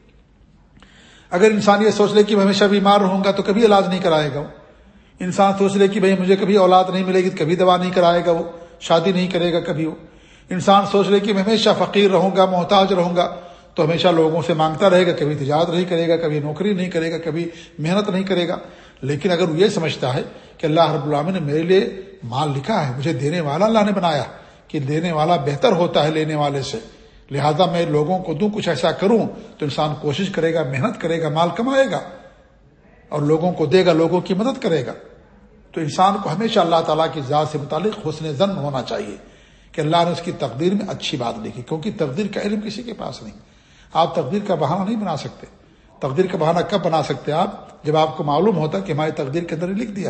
اگر انسان یہ سوچ لے کہ میں ہمیشہ بیمار رہوں گا تو کبھی علاج نہیں کرائے گا وہ۔ انسان سوچ لے کہ بھائی مجھے کبھی اولاد نہیں ملے گی کبھی دوا نہیں کرائے گا وہ، شادی نہیں کرے گا کبھی وہ۔ انسان سوچ لے کہ میں ہمیشہ فقیر رہوں گا، محتاج رہوں گا تو ہمیشہ لوگوں سے مانگتا رہے گا، کبھی تجارت نہیں کرے گا، کبھی نوکری نہیں کرے گا، کبھی محنت نہیں کرے گا۔ لیکن اگر وہ یہ سمجھتا ہے کہ اللہ رب العالمین نے میرے لیے مال لکھا ہے، مجھے دینے والا اللہ نے بنایا کہ دینے والا بہتر ہوتا ہے لینے والے سے لہذا میں لوگوں کو دوں کچھ ایسا کروں تو انسان کوشش کرے گا، محنت کرے گا، مال کمائے گا اور لوگوں کو دے گا، لوگوں کی مدد کرے گا۔ تو انسان کو ہمیشہ اللہ تعالیٰ کی ذات سے متعلق حسن زن ہونا چاہیے کہ اللہ نے اس کی تقدیر میں اچھی بات لکھی، کیونکہ تقدیر کا علم کسی کے پاس نہیں۔ آپ تقدیر کا بہانہ نہیں بنا سکتے۔ تقدیر کا بہانہ کب بنا سکتے آپ؟ جب آپ کو معلوم ہوتا کہ ہماری تقدیر کے اندر لکھ دیا۔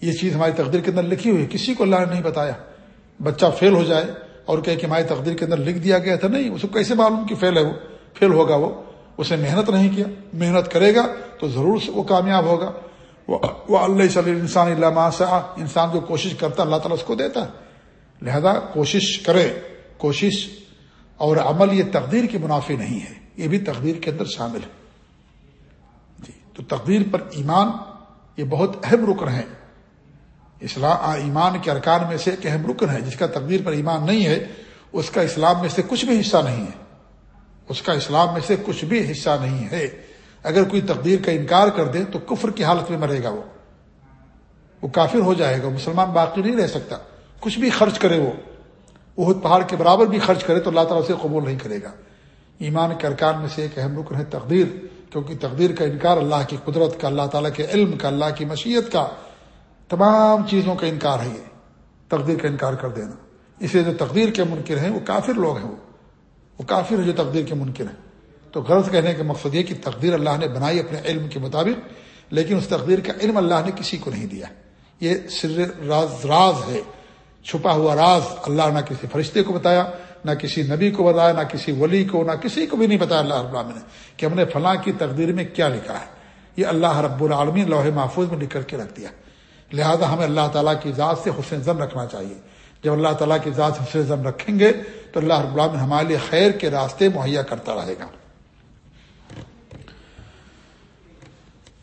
یہ چیز ہماری تقدیر کے اندر لکھی ہوئی کسی کو اللہ نے نہیں بتایا۔ بچہ فیل ہو جائے اور کہ ہماری تقدیر کے اندر لکھ دیا گیا تھا، نہیں اس کو کیسے معلوم کہ فیل ہے وہ؟ فیل ہوگا وہ؟ اسے محنت نہیں کیا۔ محنت کرے گا تو ضرور وہ کامیاب ہوگا۔ وہ اللہ صلی انسان اللہ سے انسان جو کوشش کرتا اللہ تعالیٰ اس کو دیتا ہے۔ لہذا کوشش کرے، کوشش۔ اور عمل یہ تقدیر کی منافع نہیں ہے، یہ بھی تقدیر کے اندر شامل ہے۔ جی تو تقدیر پر ایمان یہ بہت اہم رکن ہے۔ اسلام ایمان کے ارکان میں سے ایک اہم رکن ہے، جس کا تقدیر پر ایمان نہیں ہے، اس کا اسلام میں سے کچھ بھی حصہ نہیں ہے۔ اس کا اسلام میں سے کچھ بھی حصہ نہیں ہے۔ اگر کوئی تقدیر کا انکار کر دے تو کفر کی حالت میں مرے گا وہ۔ وہ کافر ہو جائے گا، مسلمان باقی نہیں رہ سکتا۔ کچھ بھی خرچ کرے وہ۔ وہ پہاڑ کے برابر بھی خرچ کرے تو اللہ تعالیٰ سے قبول نہیں کرے گا۔ ایمان کے ارکان میں سے ایک اہم رکن ہے تقدیر، کیونکہ تقدیر کا انکار اللہ کی قدرت کا، اللہ تعالیٰ کے علم کا، اللہ کی مشیت کا تمام چیزوں کا انکار ہے یہ۔ تقدیر کا انکار کر دینا۔ اس لیے جو تقدیر کے منکر ہیں وہ کافر لوگ ہیں وہ۔ وہ کافر ہے جو تقدیر کے منکر ہیں۔ تو غرض کہنے کا مقصد یہ کہ تقدیر اللہ نے بنائی اپنے علم کے مطابق، لیکن اس تقدیر کا علم اللہ نے کسی کو نہیں دیا۔ یہ سر راز راز ہے۔ چھپا ہوا راز اللہ نہ کسی فرشتے کو بتایا، نہ کسی نبی کو بتایا، نہ کسی ولی کو، نہ کسی کو بھی نہیں بتایا اللہ رب العالمین نے کہ ہم نے فلاں کی تقدیر میں کیا لکھا ہے۔ یہ اللہ رب العالمین لوہے محفوظ میں لکھ کر کے رکھ دیا۔ لہذا ہمیں اللہ تعالیٰ کی ذات سے حسن زن رکھنا چاہیے۔ جب اللہ تعالیٰ کی ذات سے حسن زن رکھیں گے تو اللہ رب العالمین ہمارے لیے خیر کے راستے مہیا کرتا رہے گا۔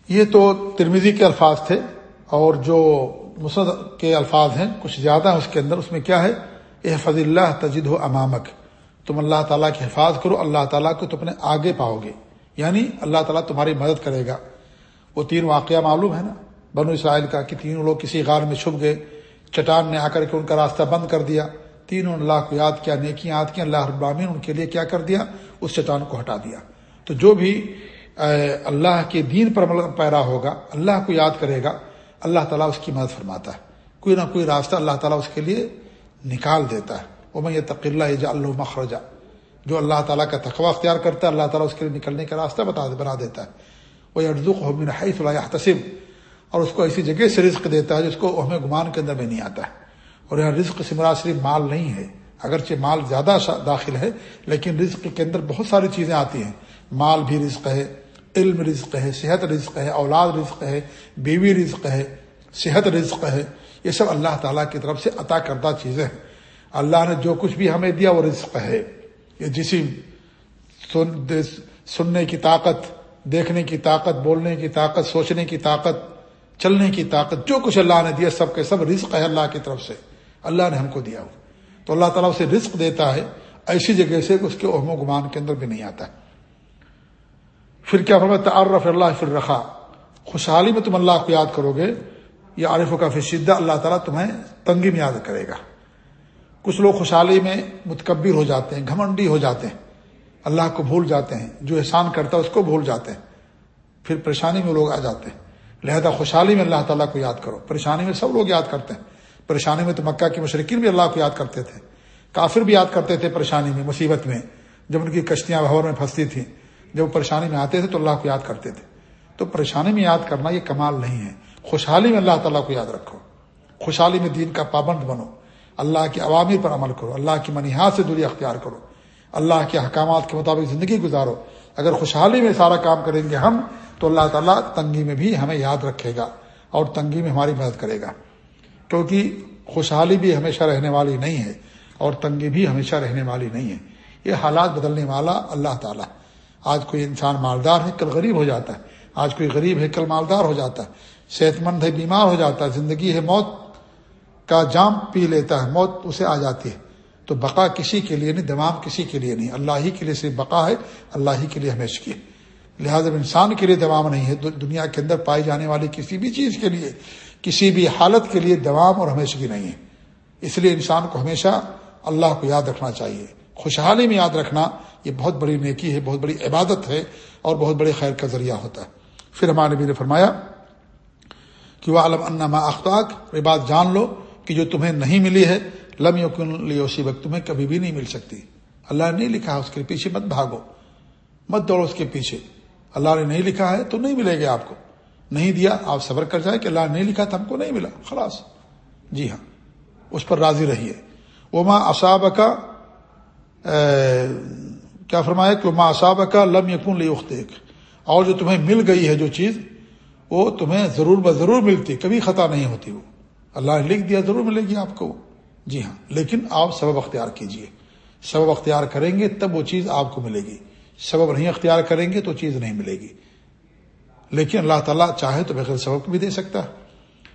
یہ تو ترمیزی کے الفاظ تھے اور جو مسد کے الفاظ ہیں، کچھ زیادہ ہیں اس کے اندر۔ اس میں کیا ہے؟ احفظ اللہ تجد ہو امامک۔ تم اللہ تعالیٰ کی حفاظ کرو، اللہ تعالیٰ کو تم اپنے آگے پاؤ گے۔ یعنی اللہ تعالیٰ تمہاری مدد کرے گا۔ وہ تین واقعہ معلوم ہے نا؟ بنو اسرائیل کا کہ تینوں لوگ کسی غار میں چھپ گئے، چٹان نے آ کر کے ان کا راستہ بند کر دیا۔ تینوں اللہ کو یاد کیا، نیکیاں یاد کیا، اللہ ابامین ان کے لیے کیا کر دیا؟ اس چٹان کو ہٹا دیا۔ تو جو بھی اللہ کے دین پر پیرا ہوگا، اللہ کو یاد کرے گا، اللہ تعالیٰ اس کی مدد فرماتا ہے۔ کوئی نہ کوئی راستہ اللہ تعالیٰ اس کے لیے نکال دیتا ہے۔ وہ میں یہ تقلّہ جا اللہ مخرجہ جو اللہ تعالیٰ کا تقوی اختیار کرتا ہے، اللہ تعالیٰ اس کے لیے نکلنے کا راستہ بتا، بنا دیتا ہے۔ وہ اردو ہو صلاح تسم اور اس کو ایسی جگہ سے رزق دیتا ہے جس کو ہمیں گمان کے اندر میں نہیں آتا ہے۔ اور یہاں رزق سمرا صرف مال نہیں ہے، اگرچہ مال زیادہ داخل ہے، لیکن رزق کے اندر بہت ساری چیزیں آتی ہیں۔ مال بھی رزق ہے، علم رزق ہے، صحت رزق ہے، اولاد رزق ہے، بیوی رزق ہے، صحت رزق ہے۔ یہ سب اللہ تعالیٰ کی طرف سے عطا کردہ چیزیں ہیں۔ اللہ نے جو کچھ بھی ہمیں دیا وہ رزق ہے۔ یہ جسم سننے کی طاقت، دیکھنے کی طاقت، بولنے کی طاقت، سوچنے کی طاقت چلنے کی طاقت، جو کچھ اللہ نے دیا، سب کے سب رزق ہے اللہ کی طرف سے۔ اللہ نے ہم کو دیا ہو۔ تو اللہ تعالیٰ اسے رزق دیتا ہے، ایسی جگہ سے اس کے اہم و گمان کے اندر بھی نہیں آتا۔ پھر کیا فرماتا تعارف اللہ پھر رکھا خوشحالی میں تم اللہ کو یاد کرو گے یہ عارف کا پھر شدہ، اللہ تعالیٰ تمہیں تنگی میں یاد کرے گا۔ کچھ لوگ خوشحالی میں متکبر ہو جاتے ہیں، گھمنڈی ہو جاتے ہیں۔ اللہ کو بھول جاتے ہیں، جو احسان کرتا ہے، اس کو بھول جاتے ہیں۔ پھر پریشانی میں لوگ آ جاتے ہیں۔ لہذا خوشحالی میں اللہ تعالیٰ کو یاد کرو۔ پریشانی میں سب لوگ یاد کرتے ہیں۔ پریشانی میں تو مکہ کی مشرقین بھی اللہ کو یاد کرتے تھے۔ کافر بھی یاد کرتے تھے پریشانی میں، مصیبت میں۔ جب ان کی کشتیاں بہور میں پھنستی تھیں، جب وہ پریشانی میں آتے تھے تو اللہ کو یاد کرتے تھے۔ تو پریشانی میں یاد کرنا یہ کمال نہیں ہے۔ خوشحالی میں اللہ تعالیٰ کو یاد رکھو۔ خوشحالی میں دین کا پابند بنو۔ اللہ کے عوامر پر عمل کرو۔ اللہ کی منیحات سے دوری اختیار کرو۔ اللہ کے احکامات کے مطابق زندگی گزارو۔ اگر خوشحالی میں سارا کام کریں گے ہم تو اللہ تعالیٰ تنگی میں بھی ہمیں یاد رکھے گا اور تنگی میں ہماری مدد کرے گا۔ کیونکہ خوشحالی بھی ہمیشہ رہنے والی نہیں ہے اور تنگی بھی ہمیشہ رہنے والی نہیں ہے۔ یہ حالات بدلنے والا اللہ تعالیٰ۔ آج کوئی انسان مالدار ہے، کل غریب ہو جاتا ہے۔ آج کوئی غریب ہے، کل مالدار ہو جاتا ہے۔ صحت مند ہے، بیمار ہو جاتا ہے۔ زندگی ہے، موت کا جام پی لیتا ہے، موت اسے آ جاتی ہے۔ تو بقا کسی کے لیے نہیں دمام کسی کے لیے نہیں۔ اللہ ہی کے لیے صرف بقا ہے، اللہ ہی کے لیے ہمیشہ کی لہٰذا انسان کے لیے دوام نہیں ہے دنیا کے اندر پائی جانے والی کسی بھی چیز کے لیے، کسی بھی حالت کے لیے دوام اور ہمیشہ کی نہیں ہے۔ اس لیے انسان کو ہمیشہ اللہ کو یاد رکھنا چاہیے۔ خوشحالی میں یاد رکھنا یہ بہت بڑی نیکی ہے، بہت بڑی عبادت ہے اور بہت بڑے خیر کا ذریعہ ہوتا ہے۔ پھر ہمارے نبی نے فرمایا کہ وہ عالم انما اختاق یہ بات جان لو کہ جو تمہیں نہیں ملی ہے، لم یوسی وقت تمہیں کبھی بھی نہیں مل سکتی۔ اللہ نے نہیں لکھا اس کے پیچھے مت بھاگو، مت دوڑو اس کے پیچھے۔ اللہ نے نہیں لکھا ہے تو نہیں ملے گا آپ کو۔ نہیں دیا، آپ صبر کر جائے کہ اللہ نے نہیں لکھا تھا ہم کو نہیں ملا۔ خلاص۔ جی ہاں۔ اس پر راضی رہیے۔ وہ اصاب کا کیا فرمایا کہ ماں اصاب کا لم یقن لی اختیق اور جو تمہیں مل گئی ہے جو چیز، وہ تمہیں ضرور ب ضرور ملتی، کبھی خطا نہیں ہوتی وہ۔ اللہ نے لکھ دیا، ضرور ملے گی آپ کو جی ہاں۔ لیکن آپ سبب اختیار کیجیے۔ سبب اختیار کریں گے، تب وہ چیز آپ کو ملے گی۔ سبب نہیں اختیار کریں گے تو چیز نہیں ملے گی۔ لیکن اللہ تعالیٰ چاہے تو بغیر سبب بھی دے سکتا۔ ہے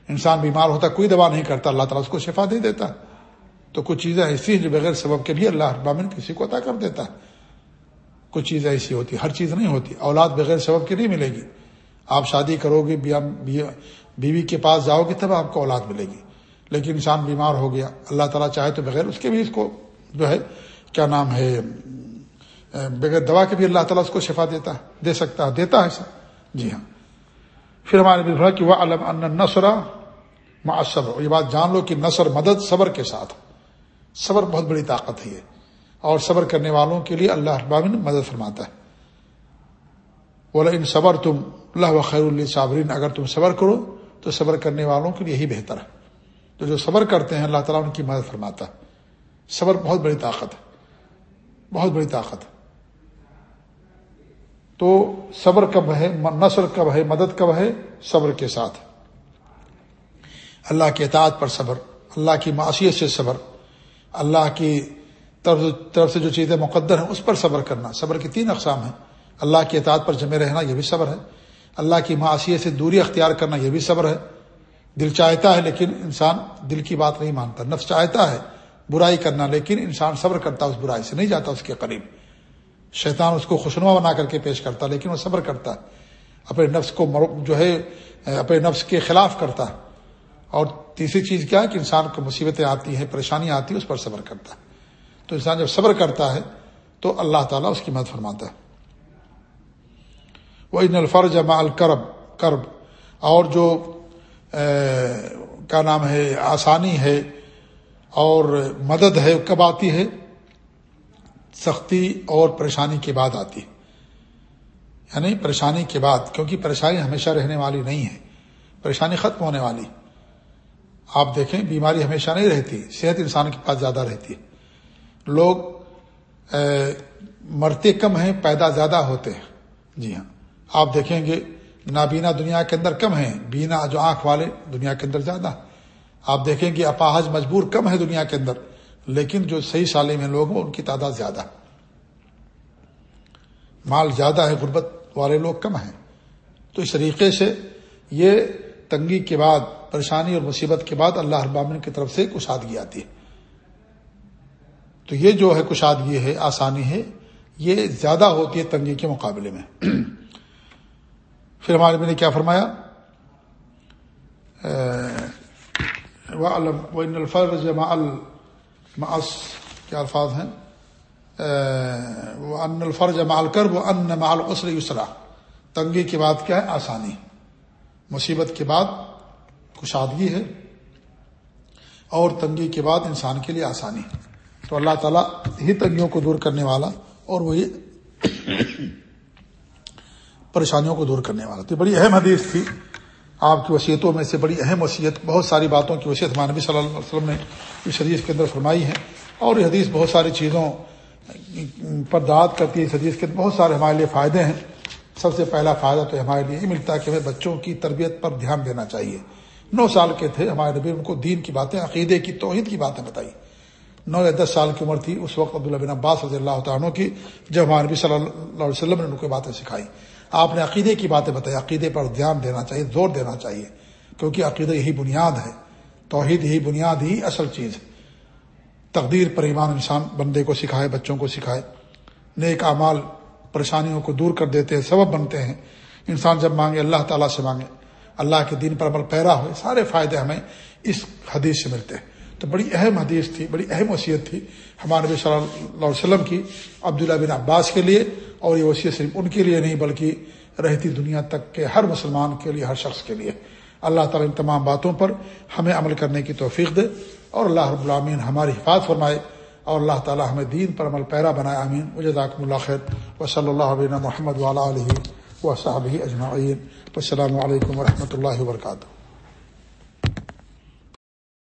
انسان بیمار ہوتا، کوئی دوا نہیں کرتا، اللہ تعالیٰ اس کو شفا دے دیتا۔ تو کچھ چیزیں ایسی ہیں جو بغیر سبب کے بھی اللہ ابامن کسی کو عطا کر دیتا۔ ہے کچھ چیزیں ایسی ہوتی، ہر چیز نہیں ہوتی، اولاد بغیر سبب کی نہیں ملے گی۔ آپ شادی کرو گے بیوی کے پاس جاؤ گے، تب آپ کو اولاد ملے گی۔ لیکن انسان بیمار ہو گیا، اللہ تعالیٰ چاہے تو بغیر اس کے بھی اس کو جو ہے، کیا نام ہے بغیر دوا کے بھی اللہ تعالیٰ اس کو شفا دیتا ہے، دے سکتا ہے، دیتا ہے سر جی ہاں۔ پھر ہمارے بھی کہ وہ علم ان نسرا معصبر یہ بات جان لو کہ نثر مدد صبر کے ساتھ۔ صبر بہت بڑی طاقت ہے یہ۔ اور صبر کرنے والوں کے لیے اللہ ابامن مدد فرماتا ہے۔ بولا ان صبر تم اللہ و خیر الصابرین اگر تم صبر کرو تو صبر کرنے والوں کے لیے یہی بہتر ہے۔ تو جو صبر کرتے ہیں اللہ تعالیٰ ان کی مدد فرماتا ہے۔ صبر بہت بڑی طاقت ہے۔ بہت بڑی طاقت ہے۔ تو صبر کب ہے؟ نثر کب ہے؟ مدد کب ہے؟ صبر کے ساتھ۔ اللہ کے اطاعت پر صبر، اللہ کی معاشیت سے صبر، اللہ کی طرف طرف سے جو چیزیں مقدر ہیں، اس پر صبر کرنا۔ صبر کی تین اقسام ہیں۔ اللہ کی اطاعت پر جمے رہنا، یہ بھی صبر ہے۔ اللہ کی معاشیت سے دوری اختیار کرنا، یہ بھی صبر ہے۔ دل چاہتا ہے لیکن انسان دل کی بات نہیں مانتا۔ نفس چاہتا ہے برائی کرنا، لیکن انسان صبر کرتا، اس برائی سے نہیں جاتا، اس کے قریب۔ شیطان اس کو خوشنما بنا کر کے پیش کرتا، لیکن وہ صبر کرتا ہے اپنے نفس کو جو ہے، اپنے نفس کے خلاف کرتا۔ ہے اور تیسری چیز کیا ہے کہ انسان کو مصیبتیں آتی ہیں پریشانیاں آتی ہیں اس پر صبر کرتا۔ ہے تو انسان جب صبر کرتا ہے، تو اللہ تعالیٰ اس کی مدد فرماتا ہے۔ وہ ان الفرج ما الکرب کرب۔ اور جو کا نام ہے، آسانی ہے اور مدد ہے، کب آتی ہے؟ سختی اور پریشانی کے بعد آتی ہے۔ یعنی پریشانی کے بعد، کیونکہ پریشانی ہمیشہ رہنے والی نہیں ہے۔ پریشانی ختم ہونے والی۔ آپ دیکھیں، بیماری ہمیشہ نہیں رہتی، صحت انسان کے پاس زیادہ رہتی ہے۔ لوگ مرتے کم ہیں، پیدا زیادہ ہوتے ہیں۔ جی ہاں۔ آپ دیکھیں گے، نابینا دنیا کے اندر کم ہیں، بینا جو آنکھ والے دنیا کے اندر زیادہ۔ آپ دیکھیں گے، اپاہج مجبور کم ہے دنیا کے اندر۔ لیکن جو صحیح سالے میں لوگ ہیں ان کی تعداد زیادہ مال زیادہ ہے، غربت والے لوگ کم ہیں۔ تو اس طریقے سے یہ تنگی کے بعد، پریشانی اور مصیبت کے بعد اللہ ابامن کی طرف سے کشادگی آتی ہے۔ تو یہ جو ہے کشادگی ہے، آسانی ہے، یہ زیادہ ہوتی ہے تنگی کے مقابلے میں۔ پھر ہمارے نے کیا فرمایا؟ الفرج کیا الفاظ ہیں؟ وہ ان الفرج مال کر وہ ان مال اسر یسرا۔ تنگی کے بعد کیا ہے؟ آسانی۔ مصیبت کے بعد کشادگی ہے۔ اور تنگی کے بعد انسان کے لیے آسانی۔ تو اللہ تعالیٰ ہی تنگیوں کو دور کرنے والا اور وہی پریشانیوں کو دور کرنے والا۔ تو بڑی اہم حدیث تھی۔ آپ کی وصیتوں میں سے بڑی اہم وصیت، بہت ساری باتوں کی وصیت ہمارے نبی صلی اللہ علیہ وسلم نے اس حدیث کے اندر فرمائی ہے۔ اور یہ حدیث بہت ساری چیزوں پر داد کرتی ہے۔ اس حدیث کے بہت سارے ہمارے لیے فائدے ہیں۔ سب سے پہلا فائدہ تو ہمارے لیے یہ ملتا ہے کہ ہمیں بچوں کی تربیت پر دھیان دینا چاہیے۔ نو سال کے تھے ہمارے نبی، ان کو دین کی باتیں، عقیدے کی، توحید کی باتیں بتائی۔ نو یا دس سال کی عمر تھی، اس وقت عبداللہ بن عباس رضی اللہ تعالیٰ کی، جب ہمارے نبی صلی اللہ علیہ وسلم نے ان کو باتیں سکھائی۔ آپ نے عقیدے کی باتیں بتائی، عقیدے پر دھیان دینا چاہیے، زور دینا چاہیے، کیونکہ عقیدہ یہی بنیاد ہے، توحید یہی بنیاد ہی اصل چیز ہے۔ تقدیر پر ایمان انسان بندے کو سکھائے، بچوں کو سکھائے۔ نیک اعمال پریشانیوں کو دور کر دیتے ہیں، سبب بنتے ہیں۔ انسان جب مانگے، اللہ تعالیٰ سے مانگے۔ اللہ کے دین پر عمل پیرا ہوئے، سارے فائدے ہمیں اس حدیث سے ملتے ہیں۔ تو بڑی اہم حدیث تھی، بڑی اہم وصیت تھی ہمارے نبی صلی اللہ علیہ وسلم کی عبداللہ بن عباس کے لیے اور یہ وصیت صرف ان کے لیے نہیں بلکہ رہتی دنیا تک کے ہر مسلمان کے لیے، ہر شخص کے لیے۔ اللہ تعالیٰ ان تمام باتوں پر ہمیں عمل کرنے کی توفیق دے اور اللہ رب العامین ہماری حفاظت فرمائے اور اللہ تعالیٰ ہمیں دین پر عمل پیرا بنائے امین وجداکم اللہ خیر۔ و صلی اللہ علیہ محمد والا علیہ و صحابہ اجمعین۔ السلام علیکم و رحمۃ اللہ وبرکاتہ۔